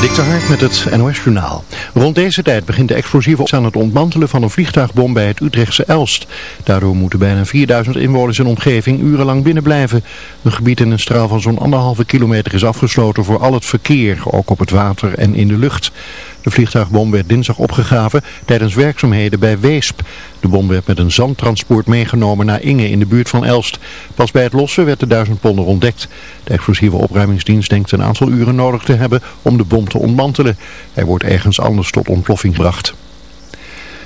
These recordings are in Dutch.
Dik Hart met het NOS Journaal. Rond deze tijd begint de explosieve aan het ontmantelen van een vliegtuigbom bij het Utrechtse Elst. Daardoor moeten bijna 4000 inwoners in omgeving urenlang binnenblijven. Een gebied in een straal van zo'n anderhalve kilometer is afgesloten voor al het verkeer, ook op het water en in de lucht. De vliegtuigbom werd dinsdag opgegraven tijdens werkzaamheden bij Weesp. De bom werd met een zandtransport meegenomen naar Inge in de buurt van Elst. Pas bij het lossen werd de duizend ponder ontdekt. De explosieve opruimingsdienst denkt een aantal uren nodig te hebben om de bom te ontmantelen. Hij wordt ergens anders tot ontploffing gebracht.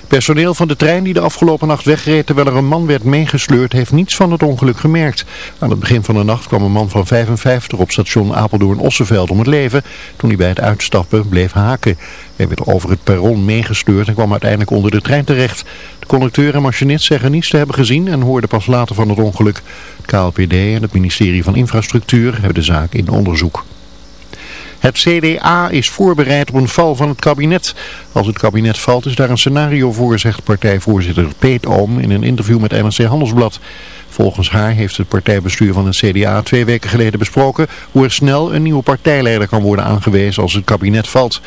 Personeel van de trein die de afgelopen nacht wegreed terwijl er een man werd meegesleurd heeft niets van het ongeluk gemerkt. Aan het begin van de nacht kwam een man van 55 op station Apeldoorn-Osseveld om het leven toen hij bij het uitstappen bleef haken. Hij werd over het perron meegesleurd en kwam uiteindelijk onder de trein terecht. De conducteur en machinist zeggen niets te hebben gezien en hoorden pas later van het ongeluk. Het KLPD en het ministerie van Infrastructuur hebben de zaak in onderzoek. Het CDA is voorbereid op een val van het kabinet. Als het kabinet valt is daar een scenario voor, zegt partijvoorzitter Peet Oom in een interview met NRC Handelsblad. Volgens haar heeft het partijbestuur van het CDA twee weken geleden besproken hoe er snel een nieuwe partijleider kan worden aangewezen als het kabinet valt.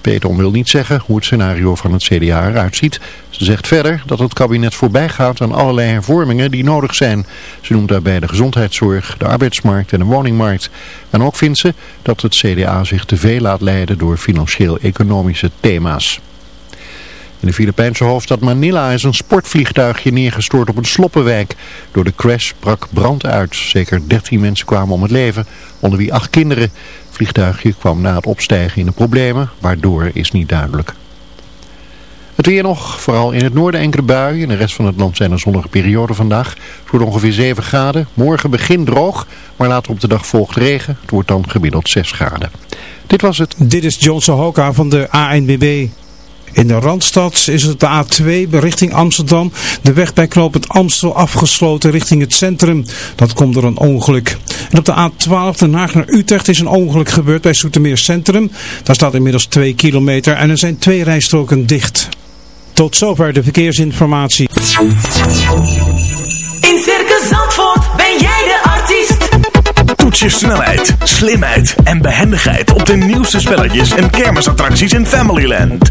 Peter wil niet zeggen hoe het scenario van het CDA eruit ziet. Ze zegt verder dat het kabinet voorbij gaat aan allerlei hervormingen die nodig zijn. Ze noemt daarbij de gezondheidszorg, de arbeidsmarkt en de woningmarkt. En ook vindt ze dat het CDA zich te veel laat leiden door financieel-economische thema's. In de Filipijnse hoofdstad Manila is een sportvliegtuigje neergestort op een sloppenwijk. Door de crash brak brand uit. Zeker 13 mensen kwamen om het leven, onder wie acht kinderen. Vliegtuigje kwam na het opstijgen in de problemen, waardoor is niet duidelijk. Het weer nog, vooral in het noorden enkele buien. In de rest van het land zijn er zonnige perioden vandaag. Het wordt ongeveer 7 graden. Morgen begint droog, maar later op de dag volgt regen. Het wordt dan gemiddeld 6 graden. Dit was het. Dit is John Sohoka van de ANBB. In de Randstad is het de A2 richting Amsterdam. De weg bij knooppunt Amstel afgesloten richting het centrum. Dat komt door een ongeluk. En op de A12 Den Haag naar Utrecht is een ongeluk gebeurd bij Soetermeer Centrum. Daar staat inmiddels 2 kilometer en er zijn twee rijstroken dicht. Tot zover de verkeersinformatie. In Circus Zandvoort ben jij de artiest. Toets je snelheid, slimheid en behendigheid op de nieuwste spelletjes en kermisattracties in Familyland.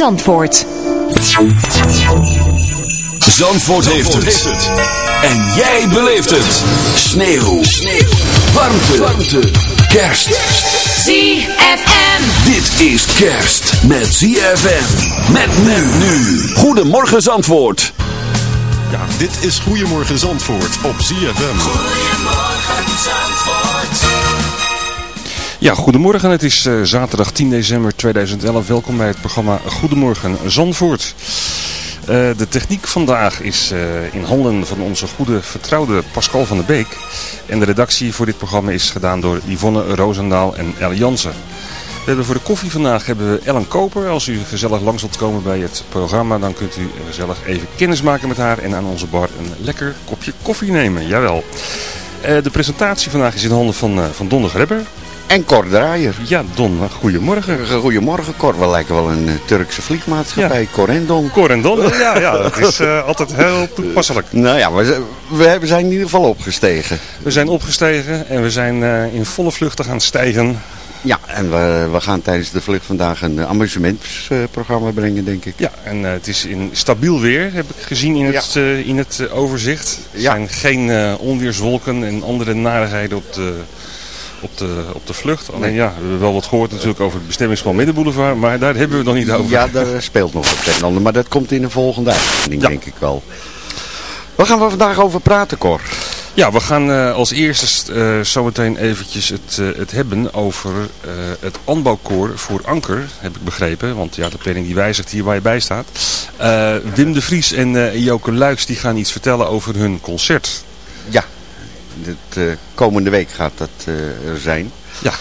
Zandvoort. Zandvoort, heeft, het. En jij beleeft het. Sneeuw. Sneeuw. Warmte. Warmte. Kerst. ZFM. Dit is kerst met ZFM. Met men nu. Goedemorgen Zandvoort. Ja, dit is Goedemorgen Zandvoort op ZFM. Goedemorgen Zandvoort. Ja, goedemorgen. Het is eh, zaterdag 10 december 2011. Welkom bij het programma Goedemorgen Zandvoort. Eh, de techniek vandaag is eh, in handen van onze goede vertrouwde Pascal van der Beek. En de redactie voor dit programma is gedaan door Yvonne Roosendaal en El Jansen. We hebben voor de koffie vandaag hebben we Ellen Koper. Als u gezellig langs wilt komen bij het programma, dan kunt u gezellig even kennis maken met haar en aan onze bar een lekker kopje koffie nemen. Jawel. De presentatie vandaag is in handen van, van Donner. En Cor Draaier. Ja, Don, goedemorgen. Goedemorgen Cor, we lijken wel een uh, Turkse vliegmaatschappij, Ja. Cor en Don. Cor en Don, ja, ja, dat is eh, altijd heel toepasselijk. Nou ja, we, we zijn in ieder geval opgestegen. We zijn opgestegen en we zijn eh, in volle vluchten gaan stijgen. Ja, en we, we gaan tijdens de vlucht vandaag een amusementsprogramma brengen, denk ik. Ja, en eh, het is in stabiel weer, heb ik gezien in het, eh, in het eh, overzicht. Er Ja. zijn geen eh, onweerswolken en andere narigheden op de, op de, op de vlucht. Alleen ja, we hebben wel wat gehoord natuurlijk over het bestemmingsplan Middenboulevard, maar daar hebben we het nog niet over. Ja, daar speelt nog wat een en ander, maar dat komt in een volgende uitzending, Ja. denk ik wel. Waar gaan we vandaag over praten, Cor? Ja, we gaan eh, als eerste eh, zometeen eventjes het, eh, het hebben over het aanbouwkoor voor Anker, heb ik begrepen. Want ja, de planning die wijzigt hier waar je bij staat. Wim de Vries en Joke Luiks die gaan iets vertellen over hun concert. Ja, dit, eh, komende week gaat dat eh, er zijn. Ja.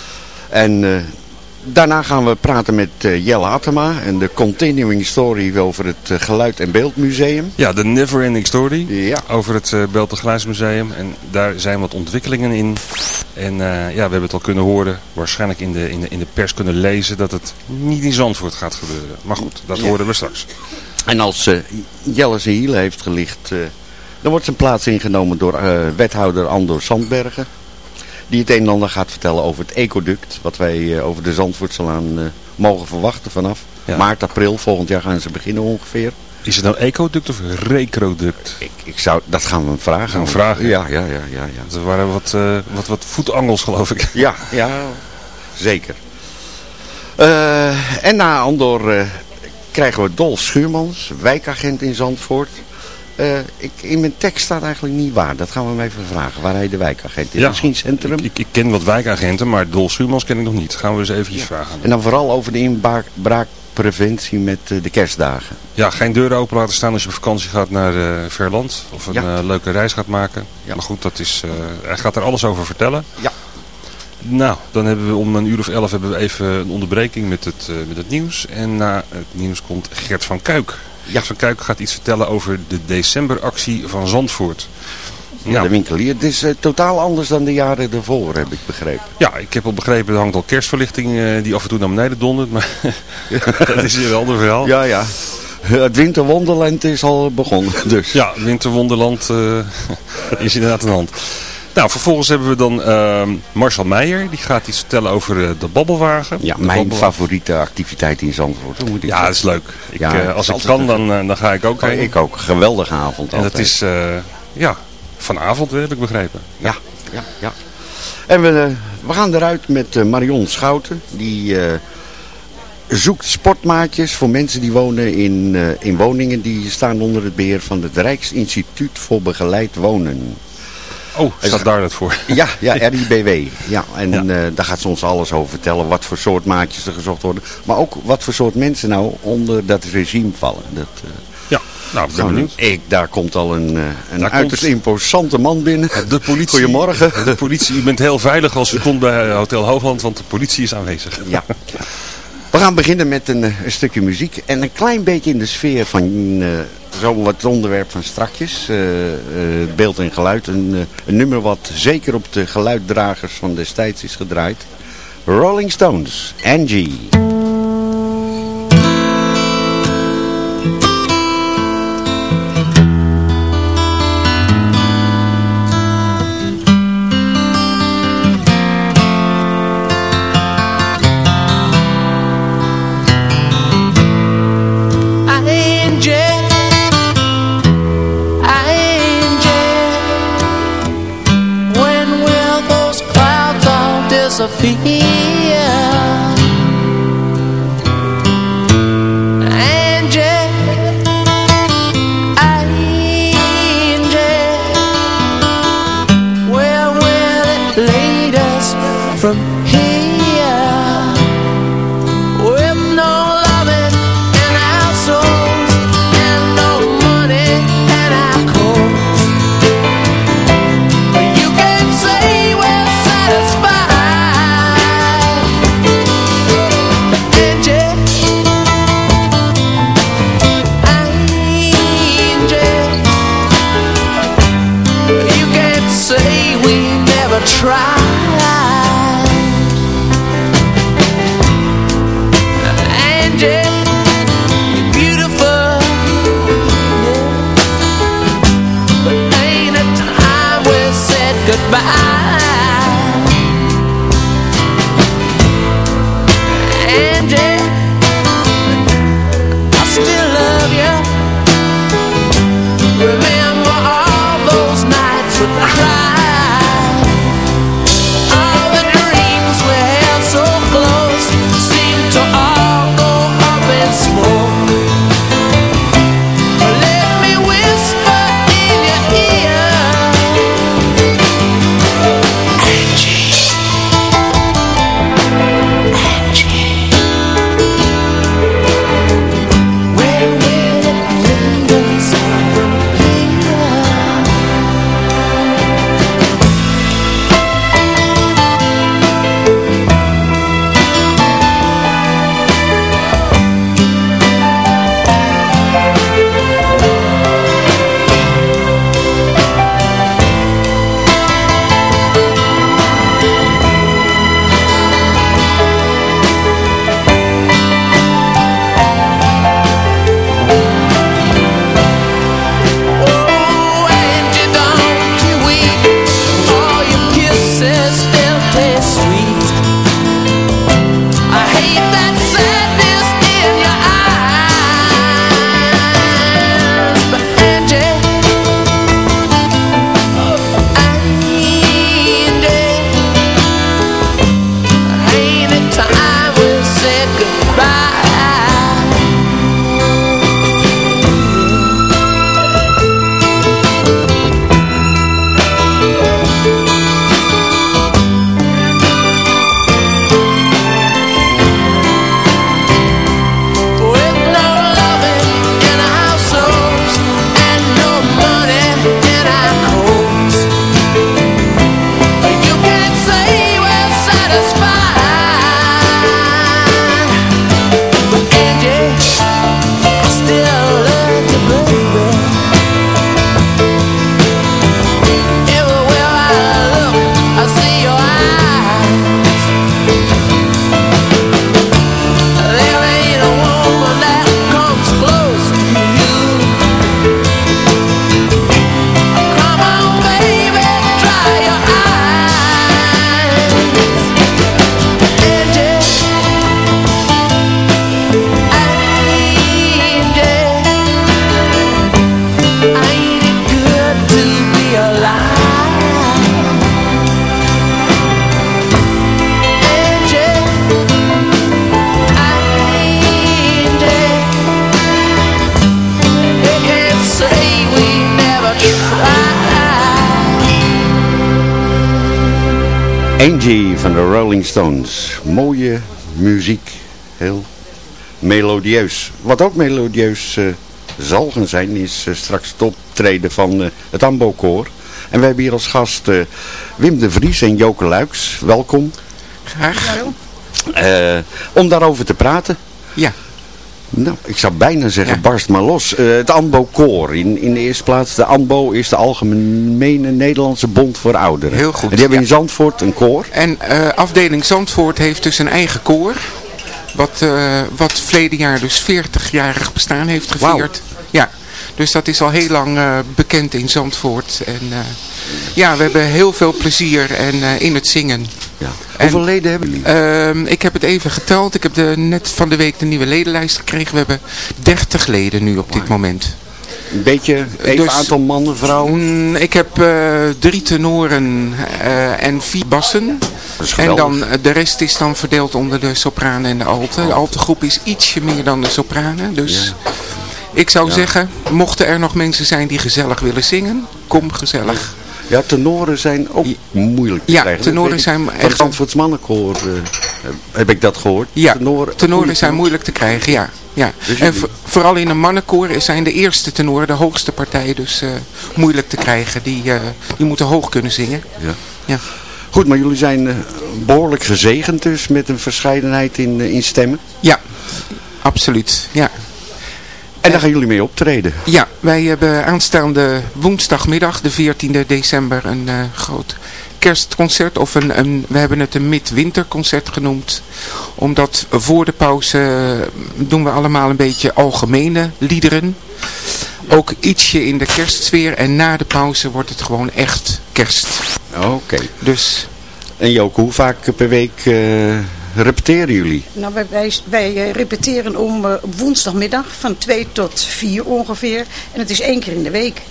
En eh, daarna gaan we praten met Jelle Atema en de continuing story over het Geluid- en Beeldmuseum. Ja, de Never Ending Story Ja. over het uh, Museum En daar zijn wat ontwikkelingen in. En ja, we hebben het al kunnen horen, waarschijnlijk in de, in, de, in de pers kunnen lezen, dat het niet in Zandvoort gaat gebeuren. Maar goed, dat Ja. horen we straks. En als eh, Jelle zijn hielen heeft gelicht, dan wordt zijn plaats ingenomen door eh, wethouder Andor Sandbergen. Die het een en ander gaat vertellen over het ecoduct, wat wij eh, over de Zandvoortselaan eh mogen verwachten vanaf Ja. maart, april. Volgend jaar gaan ze beginnen ongeveer. Is het nou ecoduct of recroduct? Ik, ik zou, dat gaan we hem vragen. Gaan we vragen? Ja, ja, ja, ja. ja. Er waren wat, wat, wat voetangels geloof ik. Ja, ja, zeker. En na Andor krijgen we Dolf Schuurmans, wijkagent in Zandvoort. Eh, ik, in mijn tekst staat eigenlijk niet waar. Dat gaan we hem even vragen. Waar hij de wijkagent is. Ja. Misschien centrum. Ik, ik, ik ken wat wijkagenten, maar Dol Schuurmans ken ik nog niet. Gaan we eens eventjes vragen. En dan vooral over de inbraakpreventie met eh, de kerstdagen. Ja, geen deuren open laten staan als je op vakantie gaat naar eh Verland. Of een Ja. leuke reis gaat maken. Ja. Maar goed, dat is, hij gaat er alles over vertellen. Ja. Nou, dan hebben we om een uur of elf hebben we even een onderbreking met het, met het nieuws. En na het nieuws komt Gert van Kuik. Gert van Kuik gaat iets vertellen over de decemberactie van Zandvoort. Ja. De winkelier. Het is eh, totaal anders dan de jaren ervoor, heb ik begrepen. Ja, ik heb al begrepen, er hangt al kerstverlichting eh, die af en toe naar beneden dondert. Maar dat is weer een ander verhaal. Ja, ja. Het winterwonderland is al begonnen. Dus. Ja, Winterwonderland eh, is inderdaad de hand. Nou, vervolgens hebben we dan ehm, Marcel Meijer. Die gaat iets vertellen over eh, de babbelwagen. Ja, De mijn babbelwagen. favoriete activiteit in Zandvoort. Hoe moet ik Ja, zeggen. dat is leuk. Ik, Ja, eh, als ik kan, dan, eh, dan ga ik ook Oh, heen. ik ook. Geweldige avond En dat is, ja, vanavond heb ik begrepen. Ja, ja, ja. En we, we gaan eruit met Marion Schouten. Die zoekt sportmaatjes voor mensen die wonen in, in woningen die staan onder het beheer van het Rijksinstituut voor Begeleid Wonen. Oh, staat daar dat voor? Ja, ja, RIBW. Ja, en eh, daar gaat ze ons alles over vertellen. Wat voor soort maatjes er gezocht worden. Maar ook wat voor soort mensen nou onder dat regime vallen. Dat, eh, Ja, nou, ben benieuwd. ik, daar komt al een, eh, een Daar uiterst komt- imposante man binnen. De politie, Goedemorgen. De politie, u bent heel veilig als u komt bij Hotel Hoogland, want de politie is aanwezig. Ja. We gaan beginnen met een, eh, een stukje muziek. En een klein beetje in de sfeer van eh, zo het onderwerp van strakjes. eh, beeld en geluid. Een, een nummer wat zeker op de geluiddragers van destijds is gedraaid. Rolling Stones, Angie. Stones. Mooie muziek. Heel melodieus. Wat ook melodieus eh, zal gaan zijn is eh, straks het optreden van eh, het Ambo-koor. En we hebben hier als gast Wim de Vries en Joke Luiks. Welkom. Graag. Om daarover te praten. Ja. Nou, ik zou bijna zeggen, barst maar los. Eh, het ANBO-koor. In, in de eerste plaats, de ANBO is de Algemene Nederlandse Bond voor Ouderen. Heel goed, En die hebben ja. in Zandvoort een koor. En eh, afdeling Zandvoort heeft dus een eigen koor. Wat, eh wat verleden jaar dus 40-jarig bestaan heeft gevierd. Ja, dus dat is al heel lang bekend in Zandvoort. En ja, we hebben heel veel plezier en, in het zingen. Ja. Hoeveel leden hebben jullie? Ehm, ik heb het even geteld. Ik heb de, net van de week de nieuwe ledenlijst gekregen. We hebben 30 leden nu op dit moment. Een beetje even Dus- aantal mannen, vrouwen. Mm, ik heb eh, drie tenoren eh, en vier bassen. is En dan, eh, de rest is dan verdeeld onder de sopranen en de alten. De altengroep is ietsje meer dan de sopranen. Dus ik zou Ja. zeggen, mochten er nog mensen zijn die gezellig willen zingen, kom gezellig. Ja, tenoren zijn ook moeilijk te Ja, krijgen. tenoren weet ik. zijn Van het Zandvoorts mannenkoor eh, heb ik dat gehoord. Ja, tenoren, tenoren zijn moeilijk te krijgen, ja. ja. Dus en vooral in een mannenkoor zijn de eerste tenoren, de hoogste partijen, dus eh, moeilijk te krijgen. Die, eh, die moeten hoog kunnen zingen. Ja. Ja. Goed, maar jullie zijn eh, behoorlijk gezegend dus met een verscheidenheid in, in stemmen. Ja, absoluut. Ja. En daar gaan jullie mee optreden. Ja, wij hebben aanstaande woensdagmiddag, de 14e december, een eh, groot kerstconcert. Of een, een, we hebben het een midwinterconcert genoemd. Omdat voor de pauze eh, doen we allemaal een beetje algemene liederen. Ook ietsje in de kerstsfeer. En na de pauze wordt het gewoon echt kerst. Oké. Dus En Joke, hoe vaak per week eh, repeteren jullie? Nou, wij, wij, wij eh, repeteren om eh, woensdagmiddag van 2 tot 4 ongeveer. En het is één keer in de week.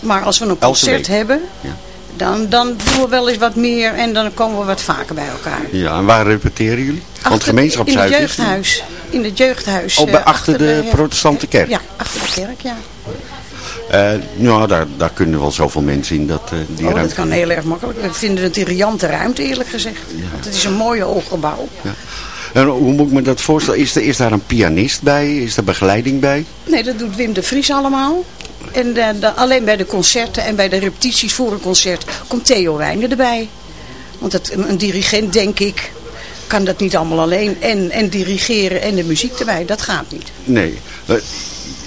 Maar als we een concert week? hebben, Ja. dan, dan doen we wel eens wat meer en dan komen we wat vaker bij elkaar. Ja, en waar repeteren jullie? Want het in gemeenschapshuis het is... jeugdhuis. In het jeugdhuis. Oh, bij- eh, achter de protestante kerk? Ja, achter de kerk, ja. Nou, daar, daar kunnen wel zoveel mensen in. Dat, eh, die Oh, dat ruimte. kan heel erg makkelijk. We vinden het een riante ruimte eerlijk gezegd. Want het is een mooie hoog gebouw. En hoe moet ik me dat voorstellen? Is er, is daar een pianist bij? Is er begeleiding bij? Nee, dat doet Wim de Vries allemaal. En eh, dan alleen bij de concerten en bij de repetities voor een concert komt Theo Wijnen erbij. Want het, een, dirigent, denk ik, kan dat niet allemaal alleen. En, en dirigeren en de muziek erbij, dat gaat niet. Nee.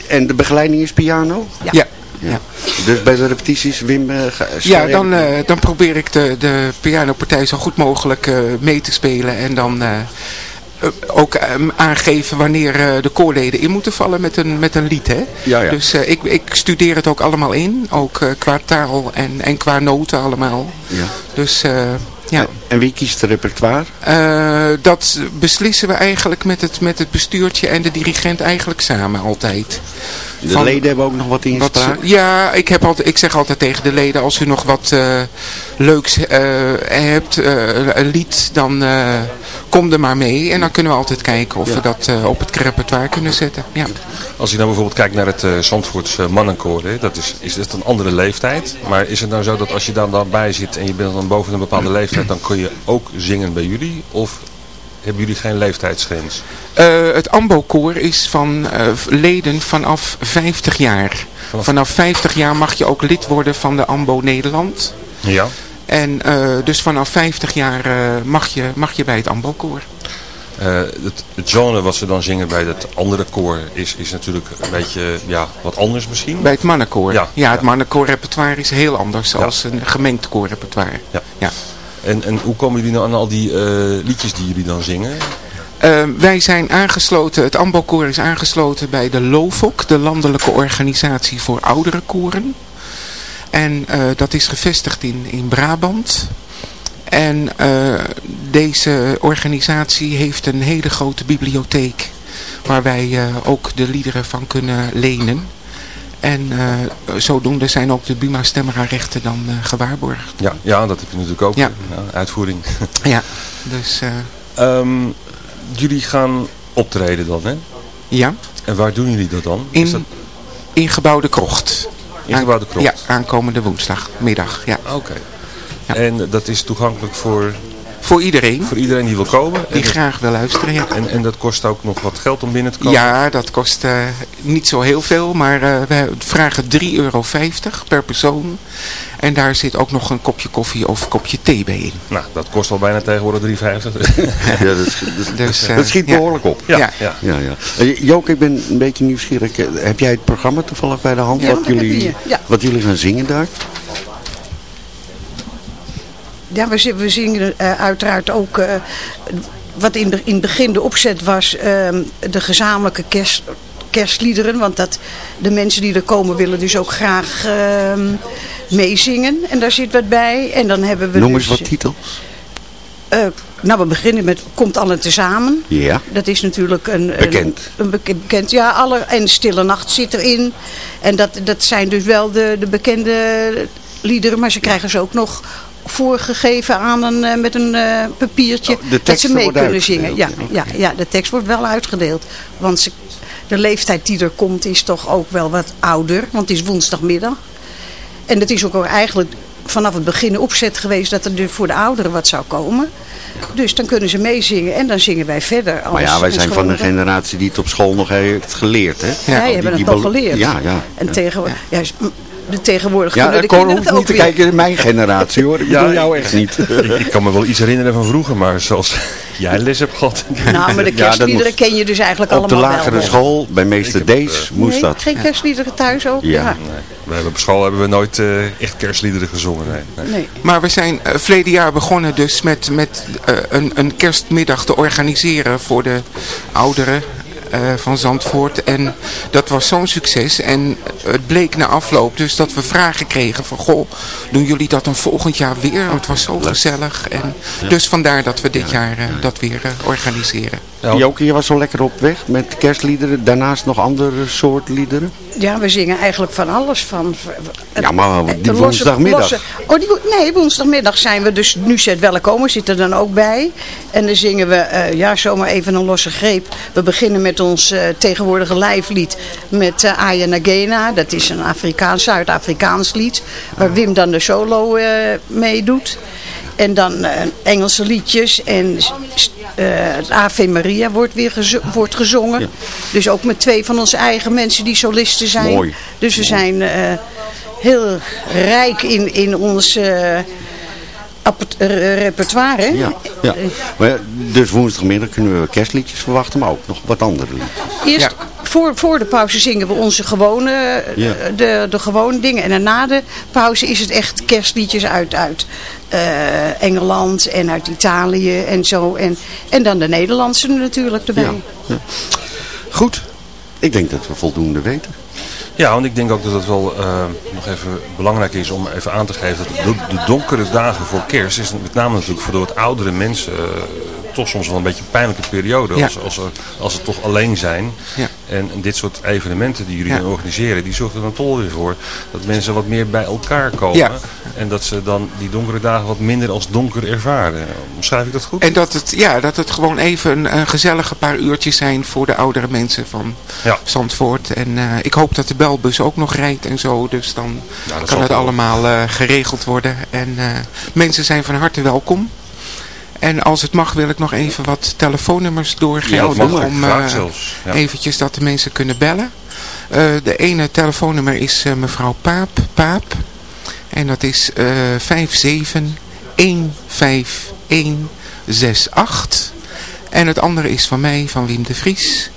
En de begeleiding is piano? Ja. Ja. Ja. Dus bij de repetities, Wim... eh, ga- Ja, dan, eh, dan probeer ik de, de pianopartij zo goed mogelijk eh, mee te spelen. En dan ook eh, aangeven wanneer de koorleden in moeten vallen met een, met een lied. Hè? Ja, ja. Dus ik, ik studeer het ook allemaal in. Ook qua taal en, en qua noten allemaal. Ja. Dus ja. En wie kiest het repertoire? Eh, dat beslissen we eigenlijk met het, met het bestuurtje en de dirigent eigenlijk samen altijd. De Van- leden hebben ook nog wat in wat, ja, ik, heb altijd, ik zeg altijd tegen de leden, als u nog wat eh, leuks eh, hebt, eh, een lied, dan eh, kom er maar mee. En dan kunnen we altijd kijken of Ja. we dat eh, op het repertoire kunnen zetten. Ja. Als je nou bijvoorbeeld kijkt naar het uh, Zandvoortse mannenkoor, hè, dat is, is dat een andere leeftijd. Maar is het nou zo dat als je dan daarbij zit en je bent dan boven een bepaalde leeftijd, dan kun je ook zingen bij jullie? Of hebben jullie geen leeftijdsgrens? Eh, het AMBO-koor is van eh, leden vanaf 50 jaar. Vanaf 50 jaar mag je ook lid worden van de AMBO Nederland. Ja. En eh, dus vanaf 50 jaar mag, je, mag je bij het AMBO-koor. Het, het, genre wat ze dan zingen bij het andere koor is, is natuurlijk een beetje ja, wat anders misschien. Bij het mannenkoor? Ja, ja het mannenkoorrepertoire is heel anders dan ja. een gemengd koorrepertoire. Ja. ja. En, en hoe komen jullie nou aan al die uh, liedjes die jullie dan zingen? Uh, wij zijn aangesloten, het AMBO-koor is aangesloten bij de LOVOK, de Landelijke Organisatie voor Oudere Koren. En uh, dat is gevestigd in, in Brabant. En deze organisatie heeft een hele grote bibliotheek waar wij ook de liederen van kunnen lenen. En uh, zodoende zijn ook de Buma stemrarechten dan gewaarborgd. Ja, ja, dat heb je natuurlijk ook. Ja. Ja, uitvoering. ja, dus... Um, jullie gaan optreden dan, hè? Ja. En waar doen jullie dat dan? In, dat... in Gebouwde Krocht. In Gebouwde Krocht? Ja, aankomende woensdagmiddag. Ja. Oké. Okay. Ja. En dat is toegankelijk voor... Voor iedereen. Voor iedereen die wil komen. Die dat... graag wil luisteren, ja. En, en dat kost ook nog wat geld om binnen te komen? Ja, dat kost uh, niet zo heel veel. Maar uh, we vragen 3,50 euro per persoon. En daar zit ook nog een kopje koffie of kopje thee bij in. Nou, dat kost al bijna tegenwoordig 3,50. ja, dat, dat, dus, uh, dat schiet behoorlijk ja. op. Ja. Ja. Ja, ja. ja. Joke, ik ben een beetje nieuwsgierig. Heb jij het programma toevallig bij de hand? Ja, wat, jullie, ja. wat jullie gaan zingen daar? Ja, we, we zingen uh, uiteraard ook... Uh, wat in, de, in het begin de opzet was... Uh, de gezamenlijke kerst, kerstliederen. Want dat, de mensen die er komen willen dus ook graag uh, meezingen. En daar zit wat bij. En dan hebben we Noem dus, eens wat titels. Uh, nou, we beginnen met Komt alle tezamen. Ja. Dat is natuurlijk een... Bekend. Een, bekend, ja. Alle, en Stille Nacht zit erin. En dat, dat zijn dus wel de, de bekende liederen. Maar ze krijgen ze ook nog voorgegeven aan een, uh, met een uh, papiertje. Oh, dat ze mee kunnen zingen. Ja, ja, ja, de tekst wordt wel uitgedeeld. Want ze, de leeftijd die er komt is toch ook wel wat ouder. Want het is woensdagmiddag. En het is ook al eigenlijk vanaf het begin opzet geweest dat er voor de ouderen wat zou komen. Dus dan kunnen ze meezingen en dan zingen wij verder. Maar ja, wij zijn van de generatie die het op school nog heeft geleerd. Hè? Ja, ja hebben het nog geleerd. Ja, ja. En ja. tegenwoordig... Ja, de tegenwoordige ja, de Cor hoeft niet te kijken in mijn generatie hoor. Ik ja, bedoel jou echt niet. ik kan me wel iets herinneren van vroeger, maar zoals jij les hebt gehad. Nou, maar de kerstliederen ken je dus eigenlijk op allemaal Op de lagere wel. school, bij meester Dees, moest nee, dat. geen kerstliederen thuis ook? Ja. ja. Nee. We hebben op school hebben we nooit uh, echt kerstliederen gezongen. Nee. Nee. nee. Maar we zijn uh, verleden jaar begonnen dus met, met uh, een, een kerstmiddag te organiseren voor de ouderen. Eh, van Zandvoort. En dat was zo'n succes. En het bleek na afloop dus dat we vragen kregen van... Goh, doen jullie dat dan volgend jaar weer? Want het was zo gezellig. En Dus vandaar dat we dit jaar dat weer organiseren. Joke, je was zo lekker op weg met kerstliederen. Daarnaast nog andere soort liederen? Ja, we zingen eigenlijk van alles. Van, ja, maar die woensdagmiddag. oh, die, nee, woensdagmiddag zijn we dus nu zet welkom. Zit er dan ook bij. En dan zingen we, uh, ja, zomaar even een losse greep. We beginnen met ons uh, tegenwoordige lijflied met uh, Aya Nagena. Dat is een Afrikaans, Zuid-Afrikaans lied. Waar Wim dan de solo mee doet. En dan Engelse liedjes en het Ave Maria wordt weer gezo wordt gezongen. Dus ook met twee van onze eigen mensen die solisten zijn. Mooi. Dus we zijn heel rijk in, in ons repertoire. Ja, ja. Maar dus woensdagmiddag kunnen we kerstliedjes verwachten, maar ook nog wat andere liedjes. Eerst voor, voor de pauze zingen we onze gewone, de, de gewone dingen. En na de pauze is het echt kerstliedjes uit, uit uh, Engeland en uit Italië en zo. En, en dan de Nederlandse natuurlijk erbij. Goed, ik denk dat we voldoende weten. Ja, want ik denk ook dat het wel uh, nog even belangrijk is om even aan te geven dat de, de, donkere dagen voor kerst is met name natuurlijk voor de wat oudere mensen uh, toch soms wel een beetje een pijnlijke periode. Ja. Als, als, er, als ze toch alleen zijn. Ja. En, en, dit soort evenementen die jullie organiseren, die zorgen er dan toch weer voor dat mensen wat meer bij elkaar komen. En dat ze dan die donkere dagen wat minder als donker ervaren. Omschrijf ik dat goed? En dat het, ja, dat het gewoon even een, een gezellige paar uurtjes zijn voor de oudere mensen van Zandvoort. En uh, ik hoop dat de belbus ook nog rijdt en zo. Dus dan kan het allemaal uh, geregeld worden. En uh, mensen zijn van harte welkom. En als het mag wil ik nog even wat telefoonnummers doorgeven. Ja, om uh, eventjes dat de mensen kunnen bellen. Uh, de ene telefoonnummer is uh, mevrouw Paap, Paap. En dat is 5715168. En het andere is van mij, van Wim de Vries.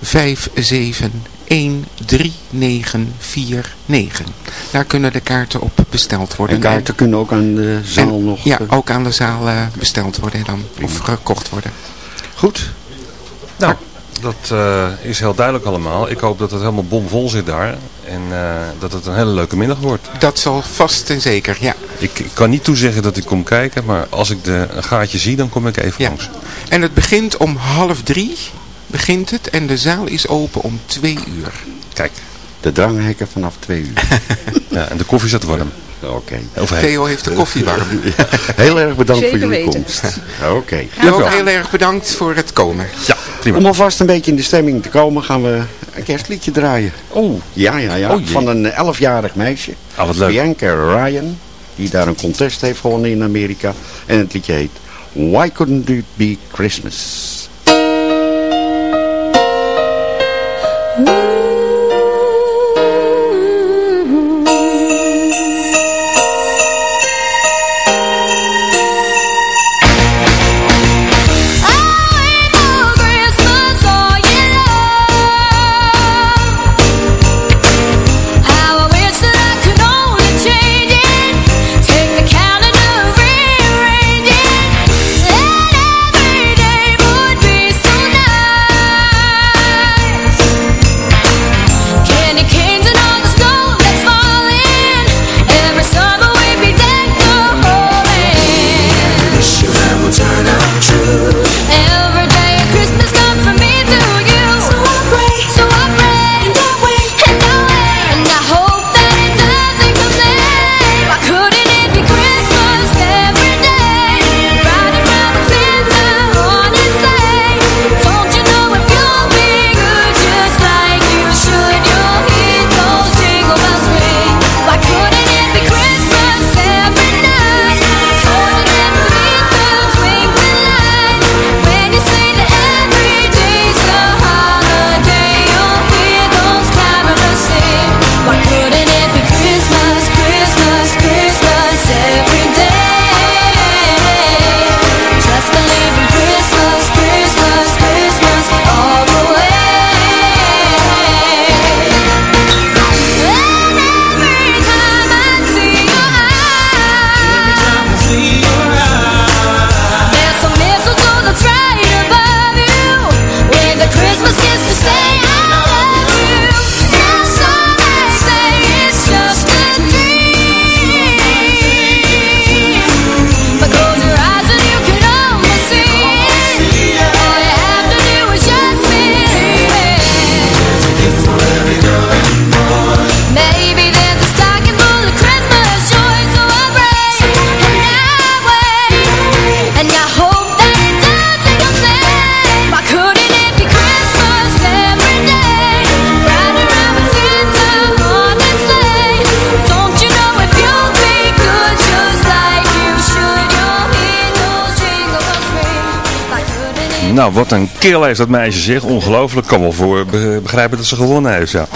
57 13949. Daar kunnen de kaarten op besteld worden. En kaarten kunnen ook aan de zaal nog... Ja, eh, ook aan de zaal uh, besteld worden dan, of gekocht worden. Goed. Nou, dat uh, is heel duidelijk allemaal. Ik hoop dat het helemaal bomvol zit daar. En uh, dat het een hele leuke middag wordt. Dat zal vast en zeker, ja. Ik, ik kan niet toezeggen dat ik kom kijken, maar als ik de, een gaatje zie, dan kom ik even ja. langs. En het begint om half drie begint het en de zaal is open om twee uur. Kijk. De dranghekken vanaf twee uur. ja, en de koffie zat warm. Oké. Okay. Theo heeft de koffie warm. heel erg bedankt voor jullie komst. Oké. Okay. ook heel erg bedankt voor het komen. Ja, prima. Om alvast een beetje in de stemming te komen gaan we een kerstliedje draaien. Oh. Ja, ja, ja. Oh, van een elfjarig meisje. Ah, wat leuk. Bianca Ryan. Die daar een contest heeft gewonnen in Amerika. En het liedje heet Why Couldn't It Be Christmas? Nou, wat een keel heeft dat meisje zich. Ongelooflijk. kan wel voor be- begrijpen dat ze gewonnen heeft. Ja.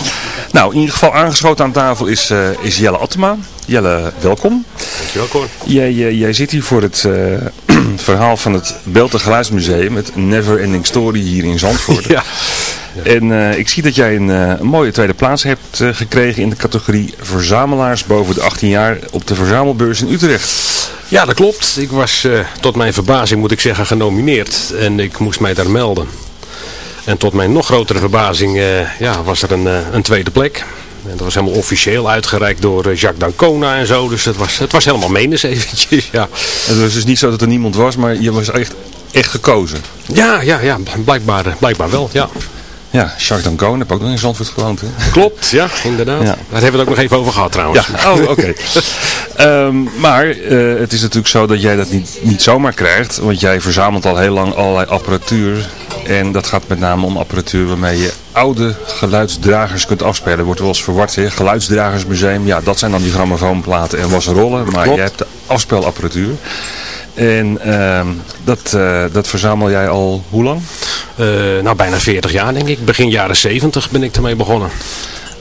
Nou, in ieder geval aangeschoten aan tafel is, eh, is Jelle Attema. Jelle, welkom. Dankjewel, Cor. Jij, jij, jij zit hier voor het eh, verhaal van het Beeld- en Geluidsmuseum. Het Never Ending Story hier in Zandvoort. Ja. En eh, ik zie dat jij een, mooie tweede plaats hebt gekregen in de categorie verzamelaars boven de 18 jaar op de verzamelbeurs in Utrecht. Ja, dat klopt. Ik was eh, tot mijn verbazing, moet ik zeggen, genomineerd. En ik moest mij daar melden. En tot mijn nog grotere verbazing eh, ja, was er een, eh, een tweede plek. En dat was helemaal officieel uitgereikt door Jacques Dancona en zo. Dus het was, het was helemaal menens eventjes, ja. Het was dus niet zo dat er niemand was, maar je was echt, echt gekozen. Ja, ja, ja, blijkbaar, blijkbaar wel, ja. Ja, Jacques Dancona heb ook nog in Zandvoort gewoond. Hè? Klopt, ja, inderdaad. Ja. Daar hebben we het ook nog even over gehad trouwens. Ja, oh, oké. Ehm, maar eh, het is natuurlijk zo dat jij dat niet, niet zomaar krijgt, want jij verzamelt al heel lang allerlei apparatuur. En dat gaat met name om apparatuur waarmee je oude geluidsdragers kunt afspelen. Er wordt wel eens verward, hè? geluidsdragersmuseum. Ja, dat zijn dan die grammofoonplaten en wassenrollen. Maar Klopt. je hebt de afspelapparatuur. En ehm, dat, eh, dat verzamel jij al hoe lang? Eh, nou, bijna 40 jaar denk ik. Begin jaren 70 ben ik ermee begonnen.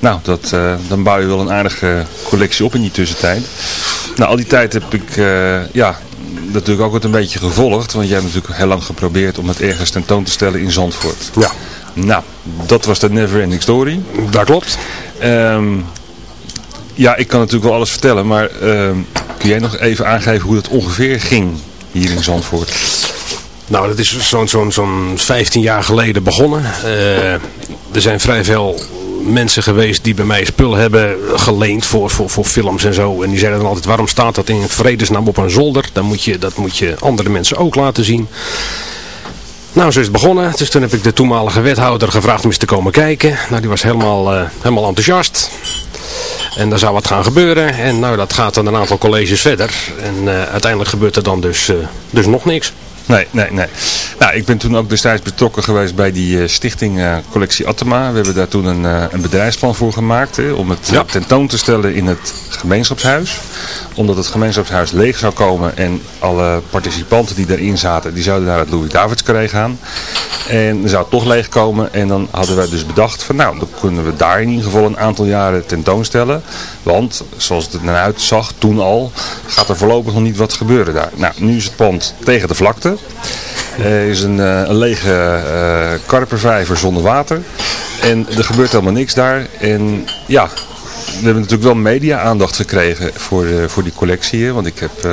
Nou, dat, eh, dan bouw je wel een aardige collectie op in die tussentijd. Nou, al die tijd heb ik eh, ja, natuurlijk ook wat een beetje gevolgd. Want jij hebt natuurlijk heel lang geprobeerd om het ergens tentoon te stellen in Zandvoort. Ja. Nou, dat was de Never Ending Story. Dat klopt. Ehm, ja, ik kan natuurlijk wel alles vertellen, maar ehm, kun jij nog even aangeven hoe het ongeveer ging hier in Zandvoort? Nou, dat is zo'n zo'n zo'n 15 jaar geleden begonnen. Eh, er zijn vrij veel mensen geweest die bij mij spul hebben geleend voor, voor, voor films en zo. En die zeiden dan altijd, waarom staat dat in vredesnaam op een zolder? Dan moet je, dat moet je andere mensen ook laten zien. Nou, zo is het begonnen. Dus toen heb ik de toenmalige wethouder gevraagd om eens te komen kijken. Nou, die was helemaal, eh, helemaal enthousiast. En daar zou wat gaan gebeuren. En nou, dat gaat dan een aantal colleges verder. En eh, uiteindelijk gebeurt er dan dus, eh, dus nog niks. Nee, nee, nee. Nou, ik ben toen ook destijds betrokken geweest bij die eh, stichting eh, Collectie Attema. We hebben daar toen een, eh, een bedrijfsplan voor gemaakt hè, om het Ja. tentoon te stellen in het gemeenschapshuis. Omdat het gemeenschapshuis leeg zou komen en alle participanten die daarin zaten, die zouden naar het Louis Davids Carré gaan. En zou het toch leeg komen en dan hadden wij dus bedacht van nou, dan kunnen we daar in ieder geval een aantal jaren tentoonstellen. Want zoals het er naar uitzag toen al, gaat er voorlopig nog niet wat gebeuren daar. Nou, nu is het pand tegen de vlakte. Er is een, eh, een lege eh karpervijver zonder water. En er gebeurt helemaal niks daar. En ja, we hebben natuurlijk wel media-aandacht gekregen voor, eh, voor die collectie. hè. Want ik heb eh,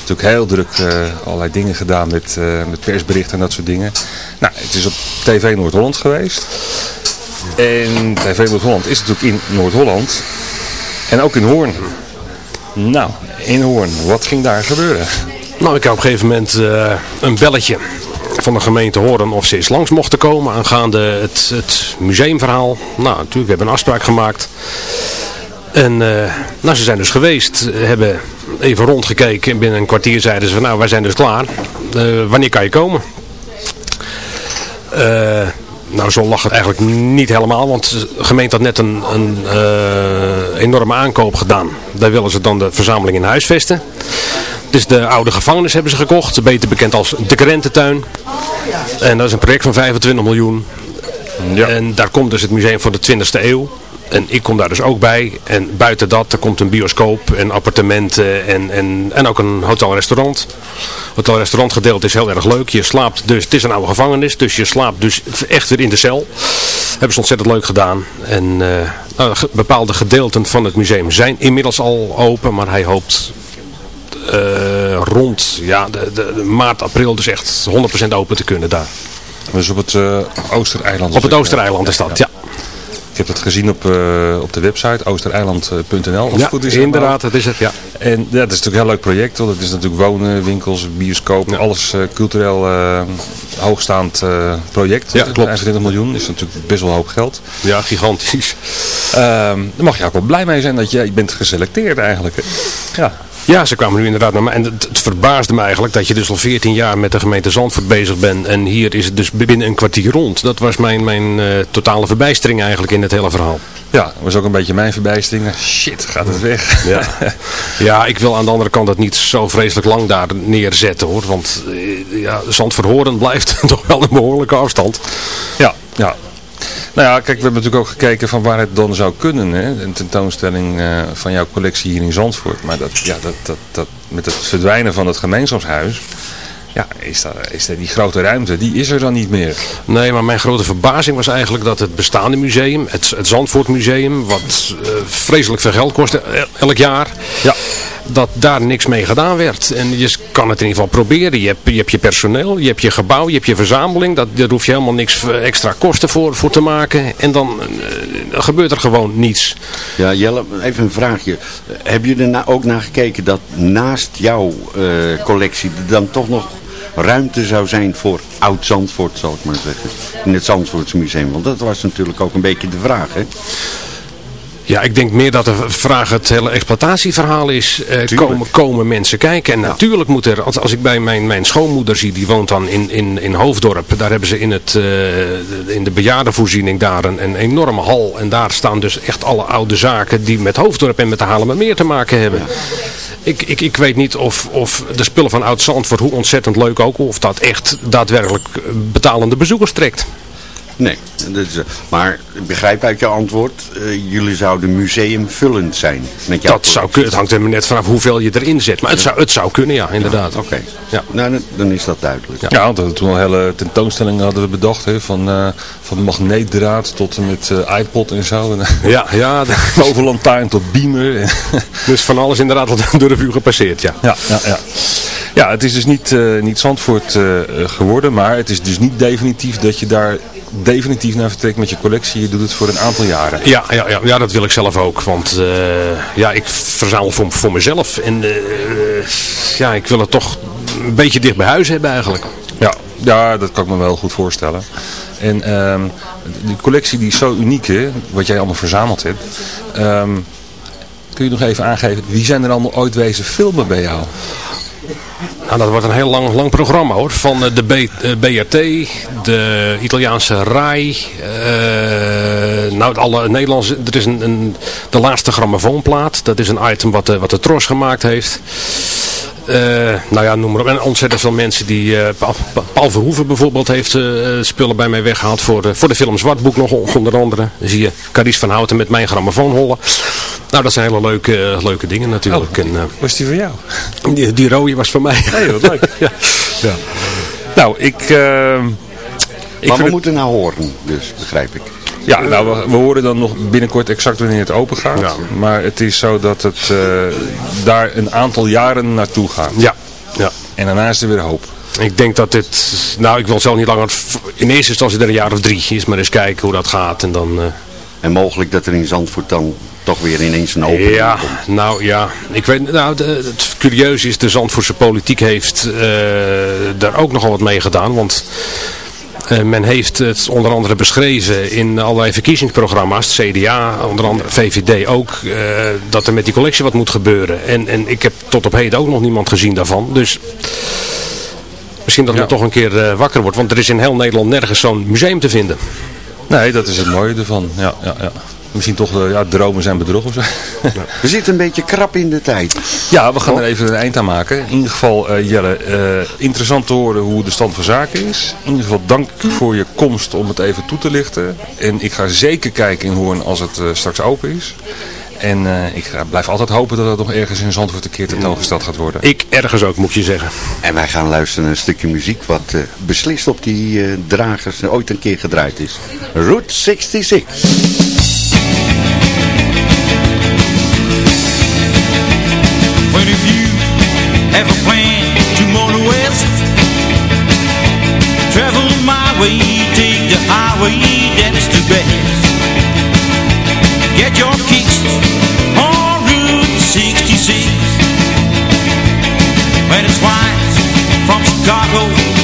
natuurlijk heel druk eh, allerlei dingen gedaan met, eh, met persberichten en dat soort dingen. Nou, het is op TV Noord-Holland geweest. En TV Noord-Holland is natuurlijk in Noord-Holland. En ook in Hoorn. Nou, in Hoorn, wat ging daar gebeuren? Nou, ik heb op een gegeven moment eh, een belletje van de gemeente horen of ze eens langs mochten komen aangaande het, het museumverhaal. Nou, natuurlijk, we hebben een afspraak gemaakt. En eh, nou, ze zijn dus geweest, hebben even rondgekeken en binnen een kwartier zeiden ze van nou, wij zijn dus klaar. Eh, wanneer kan je komen? Nou, zo lag het eigenlijk niet helemaal, want de gemeente had net een, een enorme aankoop gedaan. Daar willen ze dan de verzameling in huisvesten. Dus de oude gevangenis hebben ze gekocht, beter bekend als de Krententuin. En dat is een project van 25 miljoen. En daar komt dus het museum voor de 20e eeuw. En ik kom daar dus ook bij. En buiten dat, er komt een bioscoop en appartementen en, en, en ook een hotel-restaurant. Hotel-restaurant gedeelte is heel erg leuk. Je slaapt dus, het is een oude gevangenis, dus je slaapt dus echt weer in de cel. Hebben ze ontzettend leuk gedaan. En eh, nou, bepaalde gedeelten van het museum zijn inmiddels al open, maar hij hoopt rond ja, de, de, de maart, april dus echt 100% open te kunnen daar. Dus op het eh, Oostereiland. Op het Oostereiland is dat, ja. Ik heb dat gezien op, eh, op de website oostereiland.nl. Ja, goed is, inderdaad, dat is het, ja. En ja, dat is natuurlijk een heel leuk project, want het is natuurlijk wonen, winkels, bioscoop, alles eh, cultureel eh, hoogstaand eh, project. Ja, klopt. 25 miljoen is natuurlijk best wel een hoop geld. Ja, gigantisch. Ehm daar mag je ook wel blij mee zijn dat je bent geselecteerd eigenlijk. hè? Ja. Ja, ze kwamen nu inderdaad naar mij. En het, het verbaasde me eigenlijk dat je dus al 14 jaar met de gemeente Zandvoort bezig bent. En hier is het dus binnen een kwartier rond. Dat was mijn, mijn eh, totale verbijstering eigenlijk in het hele verhaal. Ja, dat was ook een beetje mijn verbijstering. Shit, gaat het weg. Ja. ja, ik wil aan de andere kant het niet zo vreselijk lang daar neerzetten hoor. Want eh, ja, Zandvoort blijft toch wel een behoorlijke afstand. Ja, ja. Nou ja, kijk, we hebben natuurlijk ook gekeken van waar het dan zou kunnen. Hè? Een tentoonstelling eh, van jouw collectie hier in Zandvoort. Maar dat, ja, dat, dat, dat, met het verdwijnen van het gemeenschapshuis ja, is, dat, is dat die grote ruimte, die is er dan niet meer. Nee, maar mijn grote verbazing was eigenlijk dat het bestaande museum, het, het Zandvoortmuseum, wat uh, vreselijk veel geld kostte elk jaar, ja. Dat daar niks mee gedaan werd. En je kan het in ieder geval proberen. Je hebt je, personeel, je hebt je gebouw, je hebt je verzameling, dat, daar hoef je helemaal niks extra kosten voor, voor te maken. En dan uh, gebeurt er gewoon niets. Ja, Jelle, even een vraagje. Heb je er ook naar gekeken dat naast jouw uh, collectie dan toch nog ruimte zou zijn voor oud-Zandvoort, zal ik maar zeggen. In het Zandvoortsmuseum. Want dat was natuurlijk ook een beetje de vraag, hè? Ja, ik denk meer dat de vraag het hele exploitatieverhaal is. Eh, komen, komen mensen kijken. En ja. natuurlijk moet er, als, als ik bij mijn, mijn schoonmoeder zie, die woont dan in, in, in Hoofddorp. Daar hebben ze in, het, uh, in de bejaardenvoorziening daar een, een enorme hal. En daar staan dus echt alle oude zaken die met Hoofddorp en met de Halemermeer te maken hebben. Ja. Ik, ik, ik weet niet of, of de spullen van oud Zandvoort, hoe ontzettend leuk ook, of dat echt daadwerkelijk betalende bezoekers trekt. Nee, is, maar ik begrijp uit je antwoord, uh, jullie zouden museumvullend zijn. Met dat zou kunnen, het hangt er net vanaf hoeveel je erin zet. Maar het zou, het zou kunnen, ja, inderdaad. Ja, Oké, okay. ja. nou, dan is dat duidelijk. Ja, ja want toen een hele tentoonstelling hadden we bedacht, hè, van, uh, van magneetdraad tot en met uh, iPod en zo. ja, ja. Bovenlantaarn tot beamer. dus van alles inderdaad wat door de vuur gepasseerd, ja. Ja, ja, ja. ja het is dus niet, niet Zandvoort geworden, maar het is dus niet definitief dat je daar definitief naar vertrekt met je collectie. Je doet het voor een aantal jaren. Ja, ja, ja, ja dat wil ik zelf ook. Want uh, ja, ik verzamel voor, voor mezelf. En uh, ja, ik wil het toch een beetje dicht bij huis hebben eigenlijk. Ja, ja dat kan ik me wel goed voorstellen. En um, die collectie die is zo uniek, hè, wat jij allemaal verzameld hebt. Um, kun je nog even aangeven, wie zijn er allemaal ooit wezen filmen bij jou? Nou, dat wordt een heel lang, lang programma hoor. Van de B, BRT, de Italiaanse RAI, uh, nou alle Nederlandse, er is een, een, de laatste grammofoonplaat. Dat is een item wat de, wat de Tros gemaakt heeft. Uh, nou ja, noem maar op. En ontzettend veel mensen die... Uh, Paul Verhoeven bijvoorbeeld heeft uh, spullen bij mij weggehaald voor de, voor de film Zwartboek nog onder andere. Dan zie je Carice van Houten met mijn grammofoon hollen. Nou, dat zijn hele leuke, leuke dingen natuurlijk. Oh, en, was die van jou? Die, die rode was van mij. Hey, wat leuk. ja. ja. Nou, ik... ik maar we moeten nou horen, dus, begrijp ik. Ja, nou, we, we, horen dan nog binnenkort exact wanneer het open gaat. Ja. Maar het is zo dat het uh, daar een aantal jaren naartoe gaat. Ja. ja. En daarna is er weer hoop. Ik denk dat dit, nou ik wil zelf niet langer, in eerste instantie er een jaar of drie is, maar eens kijken hoe dat gaat. En, dan, uh... en mogelijk dat er in Zandvoort dan toch weer ineens een opening ja, komt. Nou ja, ik weet, nou, de, het curieuze is, de Zandvoortse politiek heeft uh, daar ook nogal wat mee gedaan. Want men heeft het onder andere beschreven in allerlei verkiezingsprogramma's, CDA, onder andere VVD ook, uh, dat er met die collectie wat moet gebeuren. En, en ik heb tot op heden ook nog niemand gezien daarvan. Dus misschien dat ja. men toch een keer uh, wakker wordt, want er is in heel Nederland nergens zo'n museum te vinden. Nee, dat is het mooie ervan. Ja, ja, ja. Misschien toch uh, ja, dromen zijn bedrog of zo. We zitten een beetje krap in de tijd. Ja, we gaan oh. er even een eind aan maken. In ieder geval, uh, Jelle, uh, interessant te horen hoe de stand van zaken is. In ieder geval dank voor je komst om het even toe te lichten. En ik ga zeker kijken in Hoorn als het straks open is. En uh, ik blijf altijd hopen dat het nog ergens in Zandvoort een keer tentoongesteld gaat worden. Ik ergens ook, moet je zeggen. En wij gaan luisteren naar een stukje muziek wat uh, beslist op die uh, dragers ooit een keer gedraaid is. Route 66. Have a plan to motor west. Travel my way, take the highway, that's the best. Get your kicks on Route 66 When it's wide from Chicago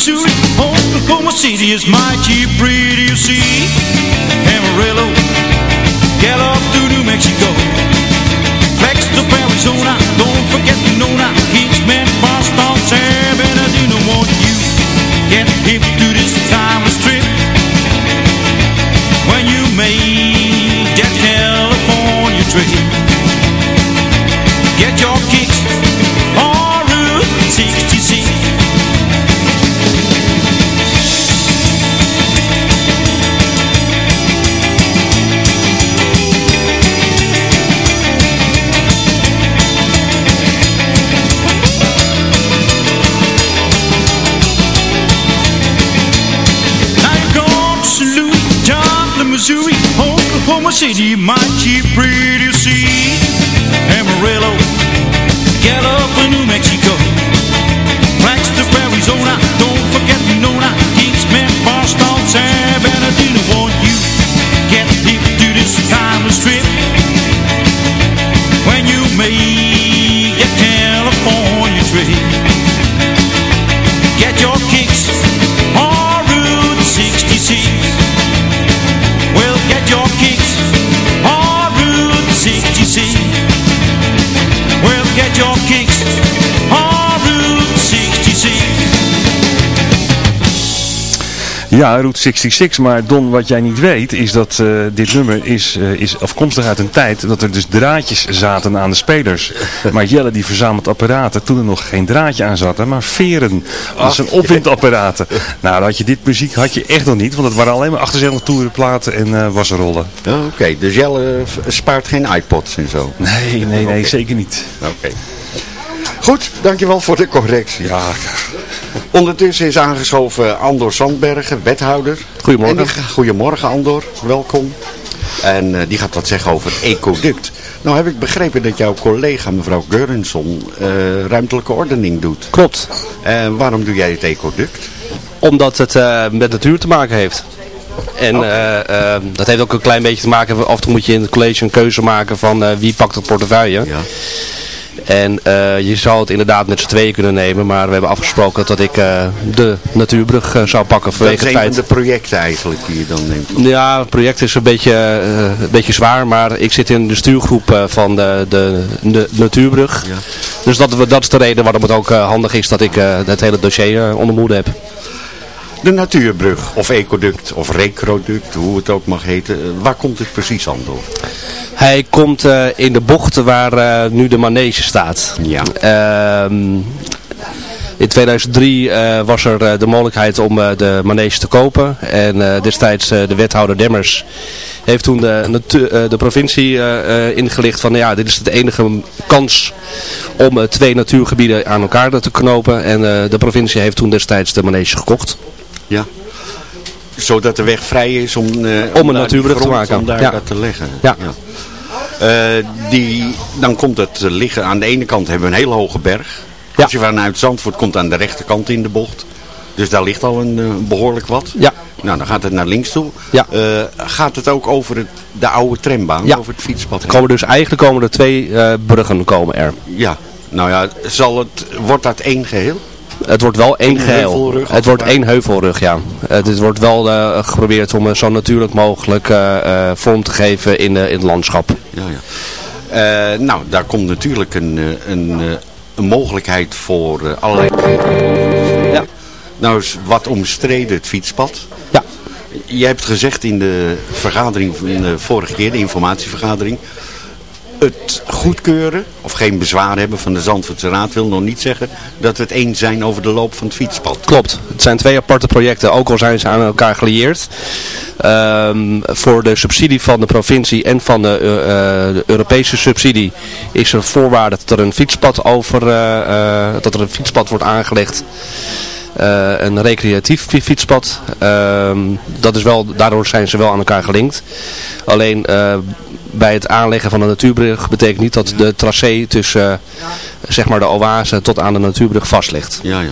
Missouri, Oklahoma City is mighty pretty, you see. Amarillo, Gallup to New Mexico. Flex to Arizona, don't forget Nona, Hitchman, Boston, San Bernardino. Won't you get hip to this timeless trip? When you make that California trip, Ja, Route 66. Maar Don, wat jij niet weet, is dat eh, dit nummer is, eh, is afkomstig uit een tijd dat er dus draadjes zaten aan de spelers. Maar Jelle die verzamelt apparaten toen er nog geen draadje aan zat, hè, maar veren. Dat zijn opwindapparaten. Nou, had je dit muziek had je echt nog niet, want het waren alleen maar 78 toerenplaten en eh wassenrollen. Oké, dus Jelle spaart geen iPods en zo? Nee, nee, nee, zeker niet. Oké. Goed, dankjewel voor de correctie. Ja. Ondertussen is aangeschoven Andor Sandbergen, wethouder. Goedemorgen. Die goedemorgen Andor, welkom. En eh, die gaat wat zeggen over het ecoduct. Nou heb ik begrepen dat jouw collega mevrouw Geurensson eh, ruimtelijke ordening doet. Klopt. En waarom doe jij het ecoduct? Omdat het eh, met natuur te maken heeft. En eh, eh, dat heeft ook een klein beetje te maken, af en toe moet je in het college een keuze maken van eh, wie pakt het portefeuille. En eh, je zou het inderdaad met z'n tweeën kunnen nemen, maar we hebben afgesproken dat ik eh, de natuurbrug eh, zou pakken Dat vanwege het een van feit. de projecten eigenlijk die je dan neemt. Ja, het project is een beetje, een beetje zwaar, maar ik zit in de stuurgroep van de, de, de natuurbrug. Dus dat, dat is de reden waarom het ook handig is dat ik het hele dossier onder moede heb. De natuurbrug, of ecoduct, of recroduct, hoe het ook mag heten. eh, Waar komt het precies aan door? Hij komt eh, in de bocht waar eh, nu de manege staat. Ja. Ehm, in 2003 eh, was er de mogelijkheid om de manege te kopen. En destijds de wethouder Demmers heeft toen de, de provincie ingelicht van ja, dit is de enige kans om twee natuurgebieden aan elkaar te knopen. En de provincie heeft toen destijds de manege gekocht. Ja. Zodat de weg vrij is om, eh, een daar die natuurbrug te maken. Om daar Ja. dat te leggen. Ja. Eh, die, dan komt het liggen. Aan de ene kant hebben we een hele hoge berg. Als je vanuit Zandvoort komt aan de rechterkant in de bocht. Dus daar ligt al een eh, behoorlijk wat. Ja. Nou, dan gaat het naar links toe. Ja. Gaat het ook over het, de oude trambaan, Ja. over het fietspad? Komen dus eigenlijk komen er twee bruggen komen er. Ja. Nou ja, zal het, wordt dat één geheel? Het wordt wel één geheel. Het wordt één heuvelrug, ja. Het het wordt wel eh, geprobeerd om eh, zo natuurlijk mogelijk eh, vorm te geven in, in het landschap. Ja, ja. Nou, daar komt natuurlijk een, een, een mogelijkheid voor allerlei... Ja. Nou is wat omstreden het fietspad. Ja. Je hebt gezegd in de vergadering van de vorige keer, de informatievergadering... Het goedkeuren of geen bezwaar hebben van de Zandvoortse Raad wil nog niet zeggen dat we het eens zijn over de loop van het fietspad. Klopt. Het zijn twee aparte projecten, ook al zijn ze aan elkaar gelieerd. Ehm, voor de subsidie van de provincie en van de, eh, eh, de Europese subsidie is er voorwaarde dat er een fietspad over, eh, dat er een fietspad wordt aangelegd. Een recreatief fi- fietspad. Ehm, dat is wel, daardoor zijn ze wel aan elkaar gelinkt. Alleen bij het aanleggen van een natuurbrug betekent niet dat de tracé tussen eh, zeg maar de oase tot aan de natuurbrug vast ligt. Ja, ja.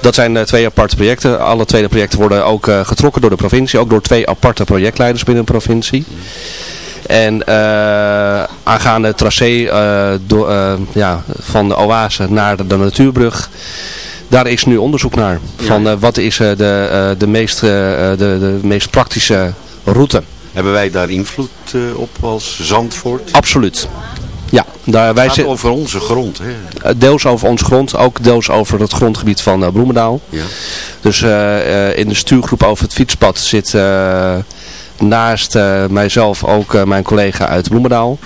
Dat zijn eh, twee aparte projecten. Alle twee de projecten worden ook eh, getrokken door de provincie. Ook door twee aparte projectleiders binnen de provincie. En aangaande het tracé door, ja, van de oase naar de, de natuurbrug. Daar is nu onderzoek naar. Van wat is de, de, meest, de, de meest praktische route. Hebben wij daar invloed eh, op als Zandvoort? Absoluut. Ja, daar, wij Het gaat over onze grond. Hè? eh, deels over ons grond, ook deels over het grondgebied van eh, Bloemendaal. Ja. Dus in de stuurgroep over het fietspad zit naast mijzelf ook mijn collega uit Bloemendaal.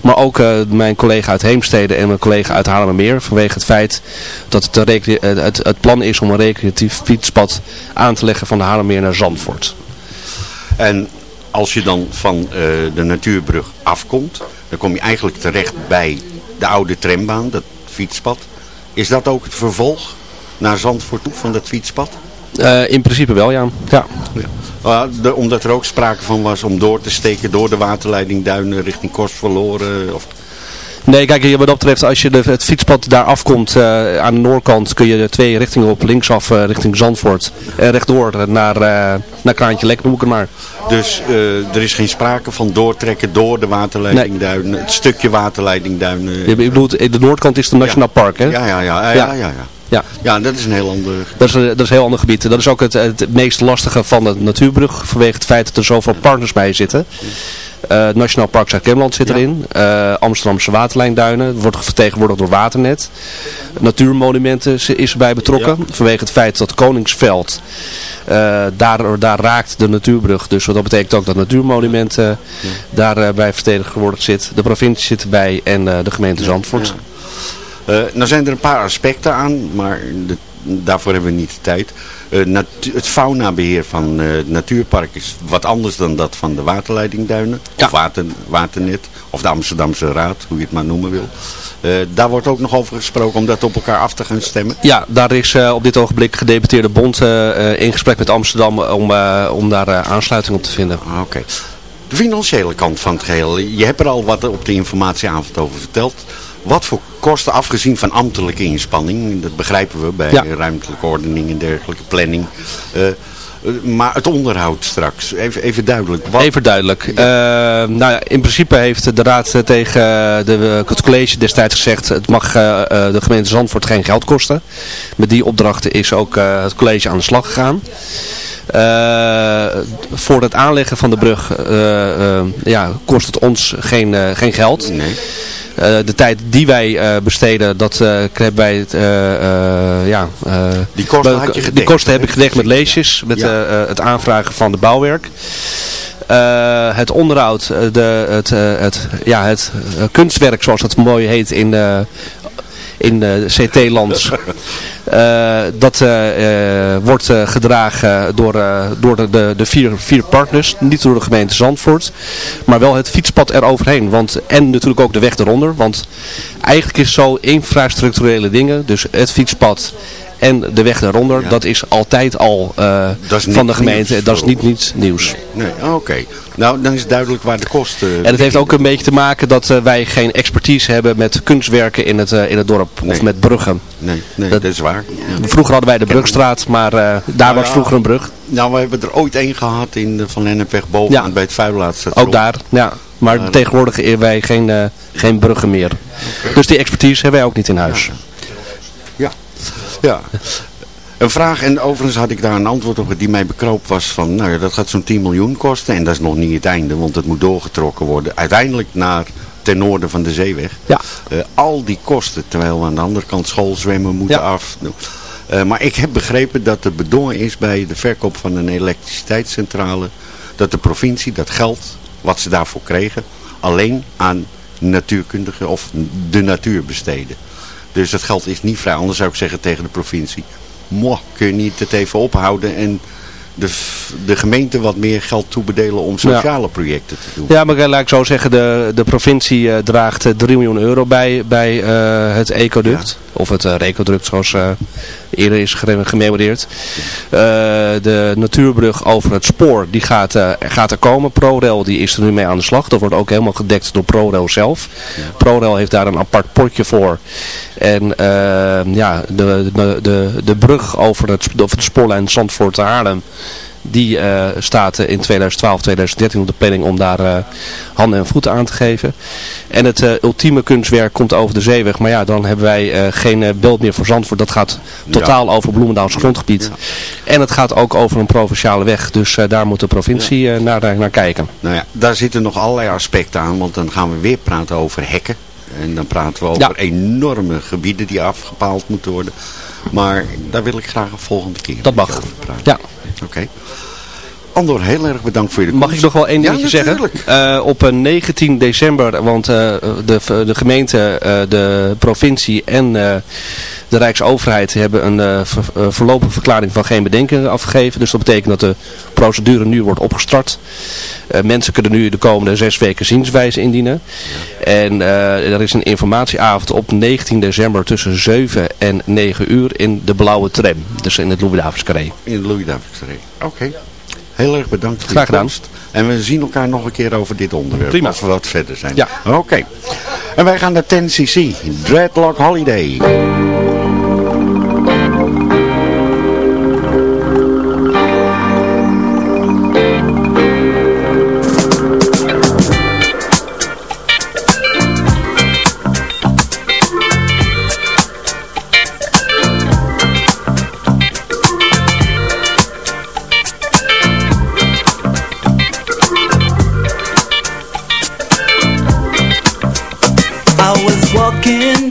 Maar ook mijn collega uit Heemstede en mijn collega uit Haarlemmermeer. Vanwege het feit dat het, het, het plan is om een recreatief fietspad aan te leggen van de Haarlemmermeer naar Zandvoort. En als je dan van eh, de natuurbrug afkomt, dan kom je eigenlijk terecht bij de oude trambaan, dat fietspad. Is dat ook het vervolg naar Zandvoort toe van dat fietspad? Eh, in principe wel, ja. ja. Ah, de- omdat er ook sprake van was om door te steken door de waterleiding Duinen richting Kostverloren. Of... Nee, kijk, wat dat betreft, als je de, het fietspad daar afkomt eh, aan de noordkant, kun je twee richtingen op. Linksaf eh, richting Zandvoort en rechtdoor naar, eh naar Kraantje Lek, noem ik het maar. Dus eh, er is geen sprake van doortrekken door de waterleiding Duinen, het stukje waterleiding Duinen. Je bedoelt, de noordkant is het Nationaal Park, hè? Ja, ja, ja, ja, ja, ja, ja. Ja. Ja, dat is een heel ander... Dat is, een- dat is een heel ander gebied. Dat is ook het, het meest lastige van de natuurbrug, vanwege het feit dat er zoveel partners bij zitten. Eh, het Nationaal Park Zuid-Kennemerland zit erin. Eh, Amsterdamse waterlijnduinen, wordt vertegenwoordigd door Waternet. Natuurmonumenten is- erbij betrokken, vanwege het feit dat Koningsveld, eh, daar, daar raakt de natuurbrug. Dus wat dat betekent ook dat natuurmonumenten daarbij vertegenwoordigd zit. De provincie zit erbij en de gemeente Zandvoort. Nou zijn er een paar aspecten aan, maar de- daarvoor hebben we niet de tijd. Eh, het faunabeheer van eh, het natuurpark is wat anders dan dat van de waterleidingduinen. Of water, waternet, of de Amsterdamse Raad, hoe je het maar noemen wil. Eh, daar wordt ook nog over gesproken om dat op elkaar af te gaan stemmen. Ja, daar is op dit ogenblik gedeputeerde bond in gesprek met Amsterdam om, om daar aansluiting op te vinden. Ah, Oké. De financiële kant van het geheel. Je hebt er al wat op de informatieavond over verteld. Wat voor kosten, afgezien van ambtelijke inspanning, dat begrijpen we bij Ja. ruimtelijke ordening en dergelijke planning. eh, eh, maar het onderhoud straks, even, even duidelijk. Wat, Even duidelijk. Eh, nou ja, in principe heeft de raad tegen de, het college destijds gezegd, het mag de gemeente Zandvoort geen geld kosten. Met die opdrachten is ook het college aan de slag gegaan. Voor het aanleggen van de brug ja, kost het ons geen, geen geld. Eh, de tijd die wij eh, besteden, dat eh, hebben wij het, eh, eh, ja, eh, Die kosten be- had je gedekt, Die kosten heb ik gedekt met leesjes, met Ja. eh, eh, het aanvragen van de bouwwerk. Eh, het onderhoud, eh, de, het, eh, het, ja, het eh, kunstwerk zoals dat mooi heet in, eh, in eh, CT-lands. Eh, dat eh, wordt gedragen door, door de, de, de vier, vier partners, niet door de gemeente Zandvoort, maar wel het fietspad eroverheen. Want, en natuurlijk ook de weg eronder, want eigenlijk is zo infrastructurele dingen, dus het fietspad en de weg daaronder, dat is altijd al eh, is van de gemeente, nieuws dat is niet niets nieuws. Nee, ah, oké. Nou, dan is het duidelijk waar de kosten... En het heeft ook een beetje te maken dat eh, wij geen expertise hebben met kunstwerken in het, eh, in het dorp, of met bruggen. Nee, nee dat, is waar. Ja. Vroeger hadden wij de brugstraat, maar eh, daar Nou was ja, vroeger een brug. Nou, we hebben er ooit één gehad in de Van Lennepweg bovenaan bij het Vuilaatstation. Ook daar, ja. Maar Maar- tegenwoordig hebben wij geen, eh, geen bruggen meer. Dus die expertise hebben wij ook niet in huis. Ja. Ja. Een vraag, en overigens had ik daar een antwoord op die mij bekroop was van, nou ja, dat gaat zo'n 10 miljoen kosten. En dat is nog niet het einde, want het moet doorgetrokken worden. Uiteindelijk naar ten noorden van de zeeweg. Ja. Eh, al die kosten, terwijl we aan de andere kant schoolzwemmen moeten af. Eh, maar ik heb begrepen dat er bedongen is bij de verkoop van een elektriciteitscentrale, dat de provincie dat geld, wat ze daarvoor kregen, alleen aan natuurkundigen of de natuur besteden. Dus dat geld is niet vrij. Anders zou ik zeggen tegen de provincie, moh, kun je niet het even ophouden en de, de gemeente wat meer geld toebedelen om sociale projecten te doen. Ja, maar eh, laat ik zo zeggen, de, de provincie eh, draagt eh, 3 miljoen euro bij, bij eh, het ecoduct. Of het uh, recoduct zoals eh, eerder is gememoreerd. Eh, de natuurbrug over het spoor, die gaat, eh, gaat er komen. ProRail die is er nu mee aan de slag. Dat wordt ook helemaal gedekt door ProRail zelf. ProRail heeft daar een apart potje voor. En eh, ja, de, de, de, de brug over, het, over de spoorlijn Zandvoort-Haarlem Die eh, staat in 2012, 2013 op de planning om daar eh, handen en voeten aan te geven. En het ultieme kunstwerk komt over de zeeweg. Maar ja, dan hebben wij geen beeld meer voor Zandvoort. Dat gaat totaal over Bloemendaals grondgebied. En het gaat ook over een provinciale weg. Dus daar moet de provincie naar, naar kijken. Nou ja, daar zitten nog allerlei aspecten aan. Want dan gaan we weer praten over hekken. En dan praten we over enorme gebieden die afgepaald moeten worden. Maar daar wil ik graag een volgende keer Dat mag. over praten. Ja. Oké. Andor, heel erg bedankt voor je Mag ik nog wel één dingetje zeggen? Uh, op 19 december, want uh, de, de gemeente, uh, de provincie en de Rijksoverheid hebben een ver, voorlopige verklaring van geen bedenken afgegeven. Dus dat betekent dat de procedure nu wordt opgestart. mensen kunnen nu de komende zes weken zienswijze indienen. En er is een informatieavond op 19 december tussen 7 en 9 uur in de blauwe tram. Dus in het Louis-Davids Carré. In het Carré, oké. Heel erg bedankt voor Graag gedaan. En we zien elkaar nog een keer over dit onderwerp. Prima. Als we wat verder zijn. Ja. Oké. En wij gaan naar 10cc. Dreadlock Holiday.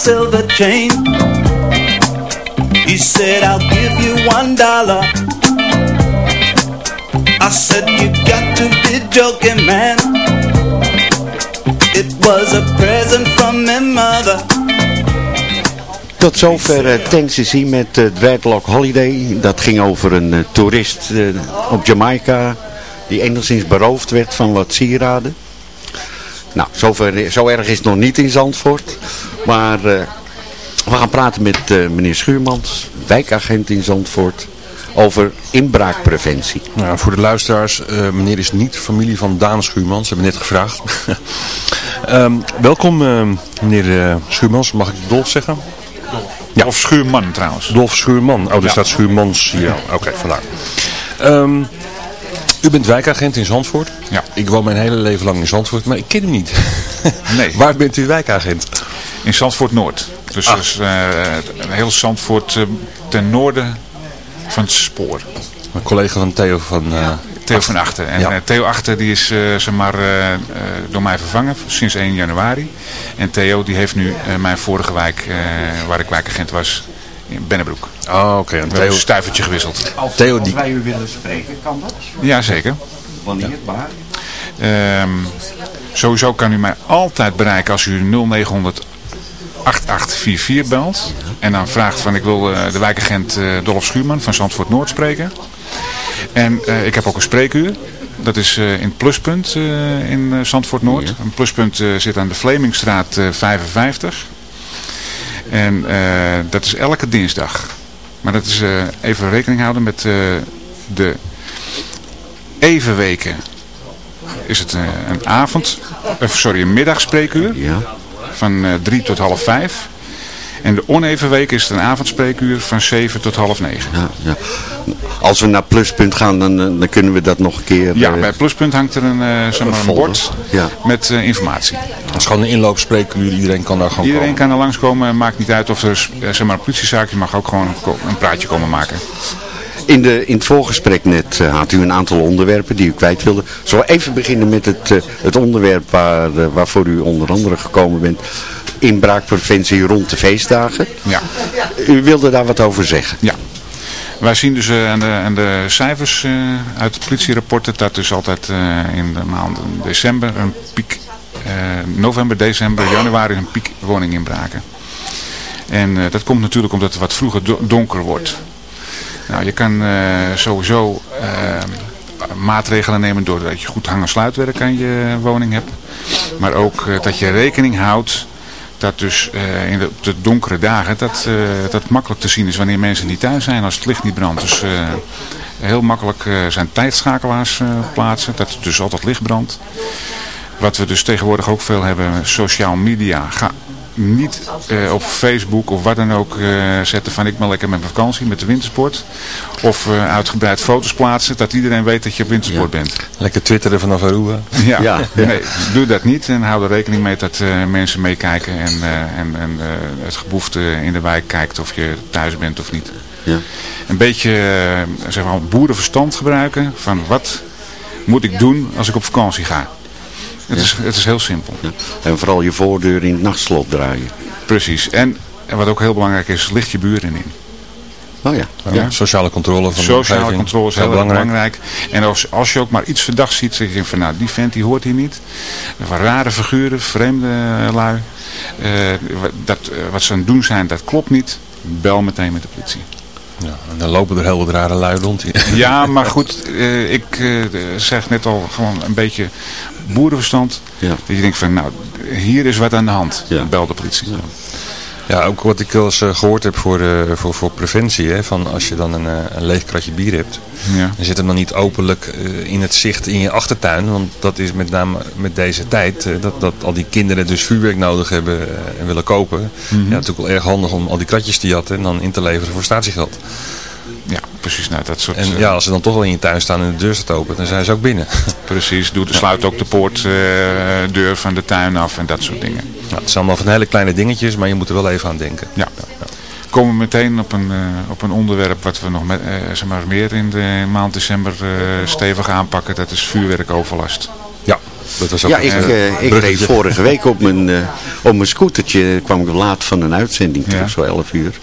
silver chain He said, I'll give you one dollar I said, you got to be joking, man It was a present from my mother Tot zover uh, Tennessee met uh, Dreadlock Holiday. Dat ging over een uh, toerist uh, op Jamaica die enigszins beroofd werd van wat sieraden. Nou, zover, zo erg is het nog niet in Zandvoort. Maar uh, we gaan praten met uh, meneer Schuurmans, wijkagent in Zandvoort, over inbraakpreventie. Nou, voor de luisteraars, uh, meneer is niet familie van Daan Schuurmans, hebben we net gevraagd. um, welkom meneer Schuurmans, mag ik Dolf zeggen? Ja. Dolf Schuurman trouwens. Dolf Schuurman, oh er ja. staat Schuurmans hier. Oké, okay, vandaar. Um, u bent wijkagent in Zandvoort. Ja. Ik woon mijn hele leven lang in Zandvoort, maar ik ken hem niet. Nee. Waar bent u wijkagent? In Zandvoort Noord. Dus, ah. dus uh, heel Zandvoort uh, ten noorden van het spoor. Een collega van Theo van... Uh, Theo Achter. van Achter. En ja. Theo Achter die is zeg maar, door mij vervangen sinds 1 januari. En Theo die heeft nu mijn vorige wijk, waar ik wijkagent was, in Bennebroek. Oh, oké. Okay. We Theo... een stuivertje gewisseld. Als Theo, die... wij u willen spreken, kan dat? Ja, zeker. Wanneer, ja. waar? Um, sowieso kan u mij altijd bereiken als u 0900 8844 belt. En dan vraagt van ik wil uh, de wijkagent uh, Dolf Schuurman van Zandvoort Noord spreken. En uh, ik heb ook een spreekuur. Dat is in het pluspunt in Zandvoort Noord. Ja. Een pluspunt zit aan de Vlemingstraat 55. En dat is elke dinsdag. Maar dat is even rekening houden met de evenweken. Is het een avond, sorry, een middagspreekuur. Ja van uh, drie tot half vijf. En de oneven week is het een avondspreekuur van 7 tot half 9. Ja, ja. Als we naar Pluspunt gaan, dan, eh, dan kunnen we dat nog een keer... Ja, eh, bij Pluspunt hangt er een, eh, zeg maar een bord Ja. met eh, informatie. Het is gewoon een inloopspreekuur, iedereen kan daar gewoon Iedereen komen. kan er langskomen, maakt niet uit of er eh, zeg maar, een politiezaak, je mag ook gewoon een praatje komen maken. In, de, in het voorgesprek net eh, had u een aantal onderwerpen die u kwijt wilde. Zullen we even beginnen met het, eh, het onderwerp waar, eh, waarvoor u onder andere gekomen bent. Inbraakpreventie rond de feestdagen. Ja. U wilde daar wat over zeggen. Ja. Wij zien dus aan, de, aan de cijfers uit de politierapporten dat dus altijd in de maanden december een piek, november, december, januari een piek woninginbraken. En dat komt natuurlijk omdat het wat vroeger do- donker wordt. Nou, je kan eh, sowieso eh, maatregelen nemen doordat je goed hang- en sluitwerk aan je woning hebt. Maar ook eh, dat je rekening houdt dat dus in de, de donkere dagen dat, eh, dat makkelijk te zien is wanneer mensen niet thuis zijn als het licht niet brandt. Dus heel makkelijk zijn tijdschakelaars plaatsen, dat dus altijd licht brandt. Wat we dus tegenwoordig ook veel hebben, social media. Ga niet eh, op Facebook of wat dan ook eh, zetten van ik ben lekker met mijn vakantie, met de wintersport. Of eh, uitgebreid foto's plaatsen, dat iedereen weet dat je op wintersport bent. Lekker twitteren vanaf Aruba. Ja, Ja, nee, doe dat niet en hou er rekening mee dat mensen meekijken en, en, en het geboefte in de wijk kijkt of je thuis bent of niet. Ja. Een beetje zeg maar, boerenverstand gebruiken van wat moet ik doen als ik op vakantie ga. Het, is, het is heel simpel. En vooral je voordeur in het nachtslot draaien. Precies. En, en wat ook heel belangrijk is, licht je buren in. Oh ja. Ja. Sociale controle van de Sociale controle is heel, erg belangrijk. En als, als je ook maar iets verdachts ziet, zeg je van nou, die vent die hoort hier niet. Van rare figuren, vreemde eh, lui. Eh, wat- dat, eh, wat ze aan het doen zijn, dat klopt niet. Bel meteen met de politie. Ja, en dan lopen er heel wat rare lui rond hier. Ja, maar goed, eh, ik zeg net al gewoon een beetje boerenverstand. Ja. Dat je denkt van nou, hier is wat aan de hand. Bel de politie. Ja, ook wat ik wel eens eh, gehoord heb voor, eh, voor, voor preventie. Hè, van als je dan een, eh, een leeg kratje bier hebt. Ja. En zit hem dan niet openlijk eh, in het zicht in je achtertuin. Want dat is met name met deze tijd. dat, dat al die kinderen dus vuurwerk nodig hebben en willen kopen. Mhm. Ja, natuurlijk wel erg handig om al die kratjes te jatten. En dan in te leveren voor statiegeld. Precies. Nou, dat soort, En eh, ja, als ze dan toch wel in je tuin staan en de deur staat open. Dan zijn ze ook binnen. Precies, doe, sluit ook de poortdeur van de tuin af en dat soort dingen. Ja, het zijn allemaal van hele kleine dingetjes. Maar je moet er wel even aan denken. Ja. Komen we meteen op een, eh, op een onderwerp wat we nog met, eh, zeg maar meer in de maand december eh, stevig aanpakken. Dat is vuurwerkoverlast. Ja, dat was ook Ja, een, ik, eh, eh, ik reed vorige week op mijn, eh, op mijn scootertje, kwam ik laat van een uitzending terug, Ja. zo 11 uur.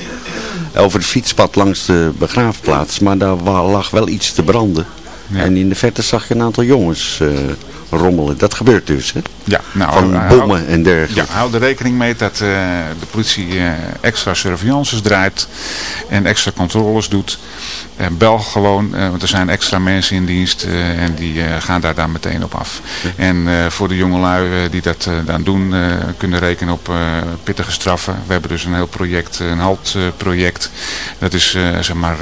Over het fietspad langs de begraafplaats, maar daar lag wel iets te branden. Ja. En in de verte zag ik een aantal jongens eh, rommelen. Dat gebeurt dus, hè? Ja, nou, Van hou- bommen en dergelijke. Ja, hou er rekening mee dat eh, de politie eh, extra surveillances draait en extra controles doet. En bel gewoon, eh, want er zijn extra mensen in dienst en die gaan daar dan meteen op af. En voor de jongelui die dat dan doen, kunnen rekenen op pittige straffen. We hebben dus een heel project, een haltproject. dat is zeg maar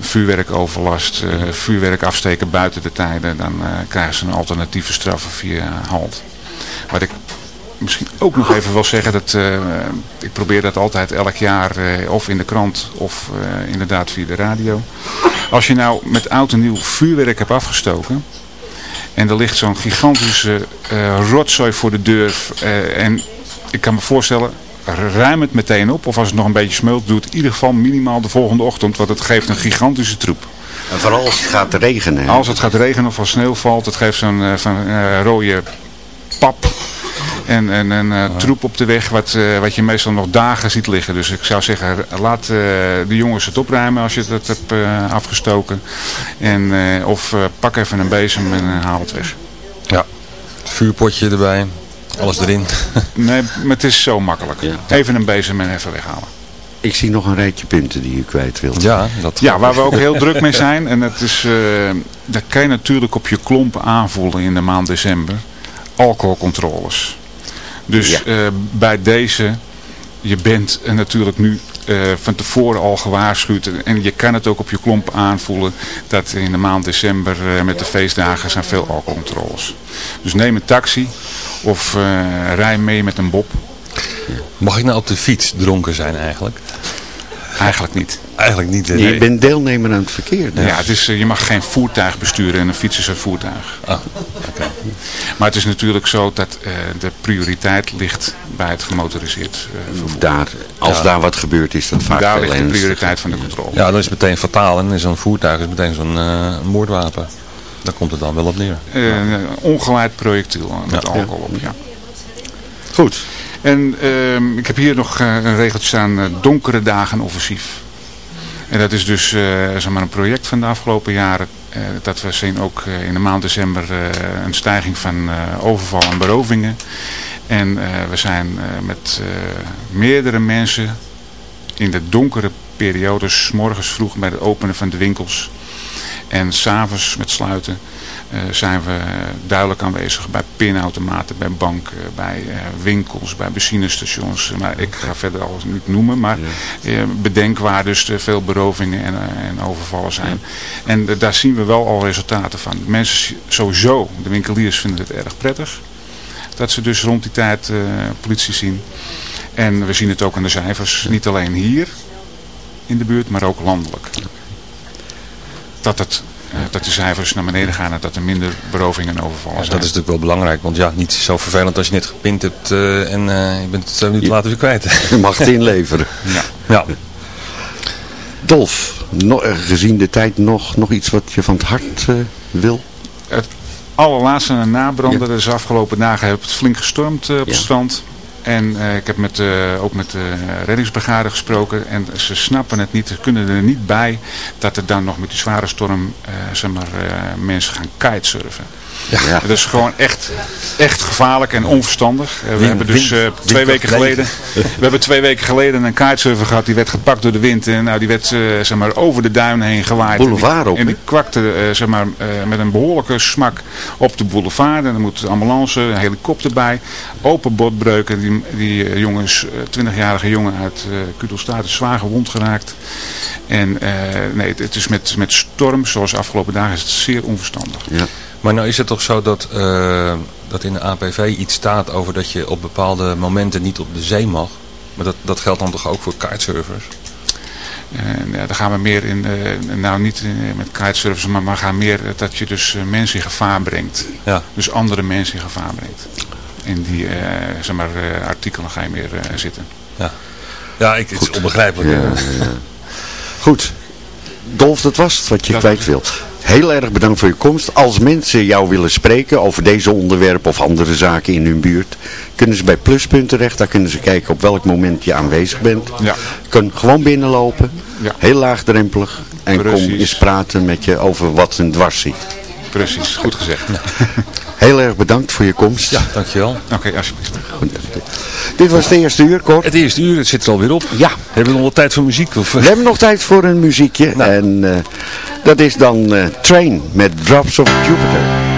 vuurwerkoverlast, vuurwerk afsteken buiten de tijden. Dan krijgen ze een alternatieve straffen via halt. Wat ik misschien ook nog even wil zeggen, dat eh, ik probeer dat altijd elk jaar eh, of in de krant of eh, inderdaad via de radio. Als je nou met oud en nieuw vuurwerk hebt afgestoken en er ligt zo'n gigantische rotzooi voor de deur en ik kan me voorstellen, ruim het meteen op of als het nog een beetje smult, doe het in ieder geval minimaal de volgende ochtend, want het geeft een gigantische troep. En vooral als het gaat regenen. hè? Als het gaat regenen of als sneeuw valt, het geeft zo'n eh, van, eh, rode pap en, en een eh, troep op de weg wat, eh, wat je meestal nog dagen ziet liggen. Dus ik zou zeggen, laat eh, de jongens het opruimen als je het hebt eh, afgestoken. En, eh, of eh, pak even een bezem en haal het weg. Ja, vuurpotje erbij. Alles erin. Nee, maar het is zo makkelijk. Even een bezem en even weghalen. Ik zie nog een rijtje punten die u kwijt wilt. Ja, dat Ja, waar we ook heel druk mee zijn. En dat, is, eh, dat kan je natuurlijk op je klompen aanvoelen in de maand december. Alcoholcontroles. Dus eh, bij deze, je bent eh, natuurlijk nu eh, van tevoren al gewaarschuwd. En je kan het ook op je klomp aanvoelen dat in de maand december eh, met de feestdagen zijn veel alcoholcontroles. Dus neem een taxi of eh, rij mee met een bob. Mag ik nou op de fiets dronken zijn eigenlijk? Eigenlijk niet. Eigenlijk niet. hè? Je bent deelnemer aan het verkeer. dus. Ja, het is, eh, je mag geen voertuig besturen en een fiets is een voertuig. Ah, Maar het is natuurlijk zo dat eh, de prioriteit ligt bij het gemotoriseerd eh, vervoer. Daar, als Ja. daar wat gebeurt is dat vaak Daar ligt de prioriteit van de controle. Ja, dan is meteen fataal en zo'n voertuig is meteen zo'n eh, moordwapen. Daar komt het dan wel op neer. Eh, een ongeleid projectiel met Ja. alcohol op, ja. Goed. En ehm, ik heb hier nog eh, een regeltje staan, eh, donkere dagen offensief. En dat is dus eh, zeg maar een project van de afgelopen jaren. dat we zien ook in de maand december een stijging van overval en berovingen. En we zijn met meerdere mensen in de donkere periodes, morgens vroeg bij het openen van de winkels en s'avonds met sluiten, zijn we duidelijk aanwezig bij pinautomaten, bij banken, bij eh, winkels, bij benzinestations. Maar ik ga verder alles niet noemen, maar eh, bedenk waar dus veel berovingen en, eh, en overvallen zijn. En eh, daar zien we wel al resultaten van. Mensen sowieso, de winkeliers vinden het erg prettig. Dat ze dus rond die tijd eh, politie zien. En we zien het ook aan de cijfers. Niet alleen hier in de buurt, maar ook landelijk. Dat, het, eh, dat de cijfers naar beneden gaan en dat er minder berovingen en overvallen Ja, zijn. dat is natuurlijk wel belangrijk, want ja, niet zo vervelend als je net gepint hebt eh, en eh, je bent het twee minuten later weer kwijt. Je mag het inleveren. Ja. ja. Dolf, no- eh, gezien de tijd nog, nog iets wat je van het hart eh, wil? Het allerlaatste nabrander. Dus de afgelopen dagen heb het flink gestormd eh, op het strand. En eh, ik heb met, eh, ook met de reddingsbrigade gesproken. En ze snappen het niet. Ze kunnen er niet bij dat er dan nog met die zware storm eh, zeg maar, eh, mensen gaan kitesurfen. Ja. Dat is gewoon echt, echt gevaarlijk en onverstandig. Eh, we Wind- hebben dus eh, wind- twee weken geleden, we hebben twee weken geleden een kitesurfer gehad. Die werd gepakt door de wind. En nou, die werd eh, zeg maar, over de duin heen gewaaid. Boulevard en die, ook, En die kwakte eh, zeg maar, eh, met een behoorlijke smak op de boulevard. En dan moet de ambulance, een helikopter bij. Open botbreuken. Die, die eh, jongens, eh, 20-jarige jongen uit uh, Kudelstaat is zwaar gewond geraakt. En eh, nee, het, het is met, met storm, zoals de afgelopen dagen, is het zeer onverstandig. Ja. Maar nou is het toch zo dat, eh, dat in de APV iets staat over dat je op bepaalde momenten niet op de zee mag. Maar dat, dat geldt dan toch ook voor kitesurfers? En ja, daar gaan we meer in, eh, nou niet in, met kitesurfers, maar, maar gaan meer eh, dat je dus eh, mensen in gevaar brengt. Ja. Dus andere mensen in gevaar brengt. In die eh, zeg maar, eh, artikelen ga je meer eh, zitten. Ja, ja ik, het is onbegrijpelijk. Ja, ja. Goed. Dolf, dat was het wat je Dat kwijt wil. Heel erg bedankt voor je komst. Als mensen jou willen spreken over deze onderwerpen of andere zaken in hun buurt, kunnen ze bij Pluspunt terecht. Daar kunnen ze kijken op welk moment je aanwezig bent. Ja. Je kunt gewoon binnenlopen. Ja. Heel laagdrempelig. En kom eens praten met je over wat een dwars zit. Precies, goed gezegd. Heel erg bedankt voor je komst. Ja, dankjewel. Oké, alsjeblieft. Dit was het eerste uur, Cor. Het eerste uur, het zit er alweer op. Ja. Hebben we nog wel tijd voor muziek? Of? We hebben nog tijd voor een muziekje. En eh, dat is dan eh, Train met Drops of Jupiter.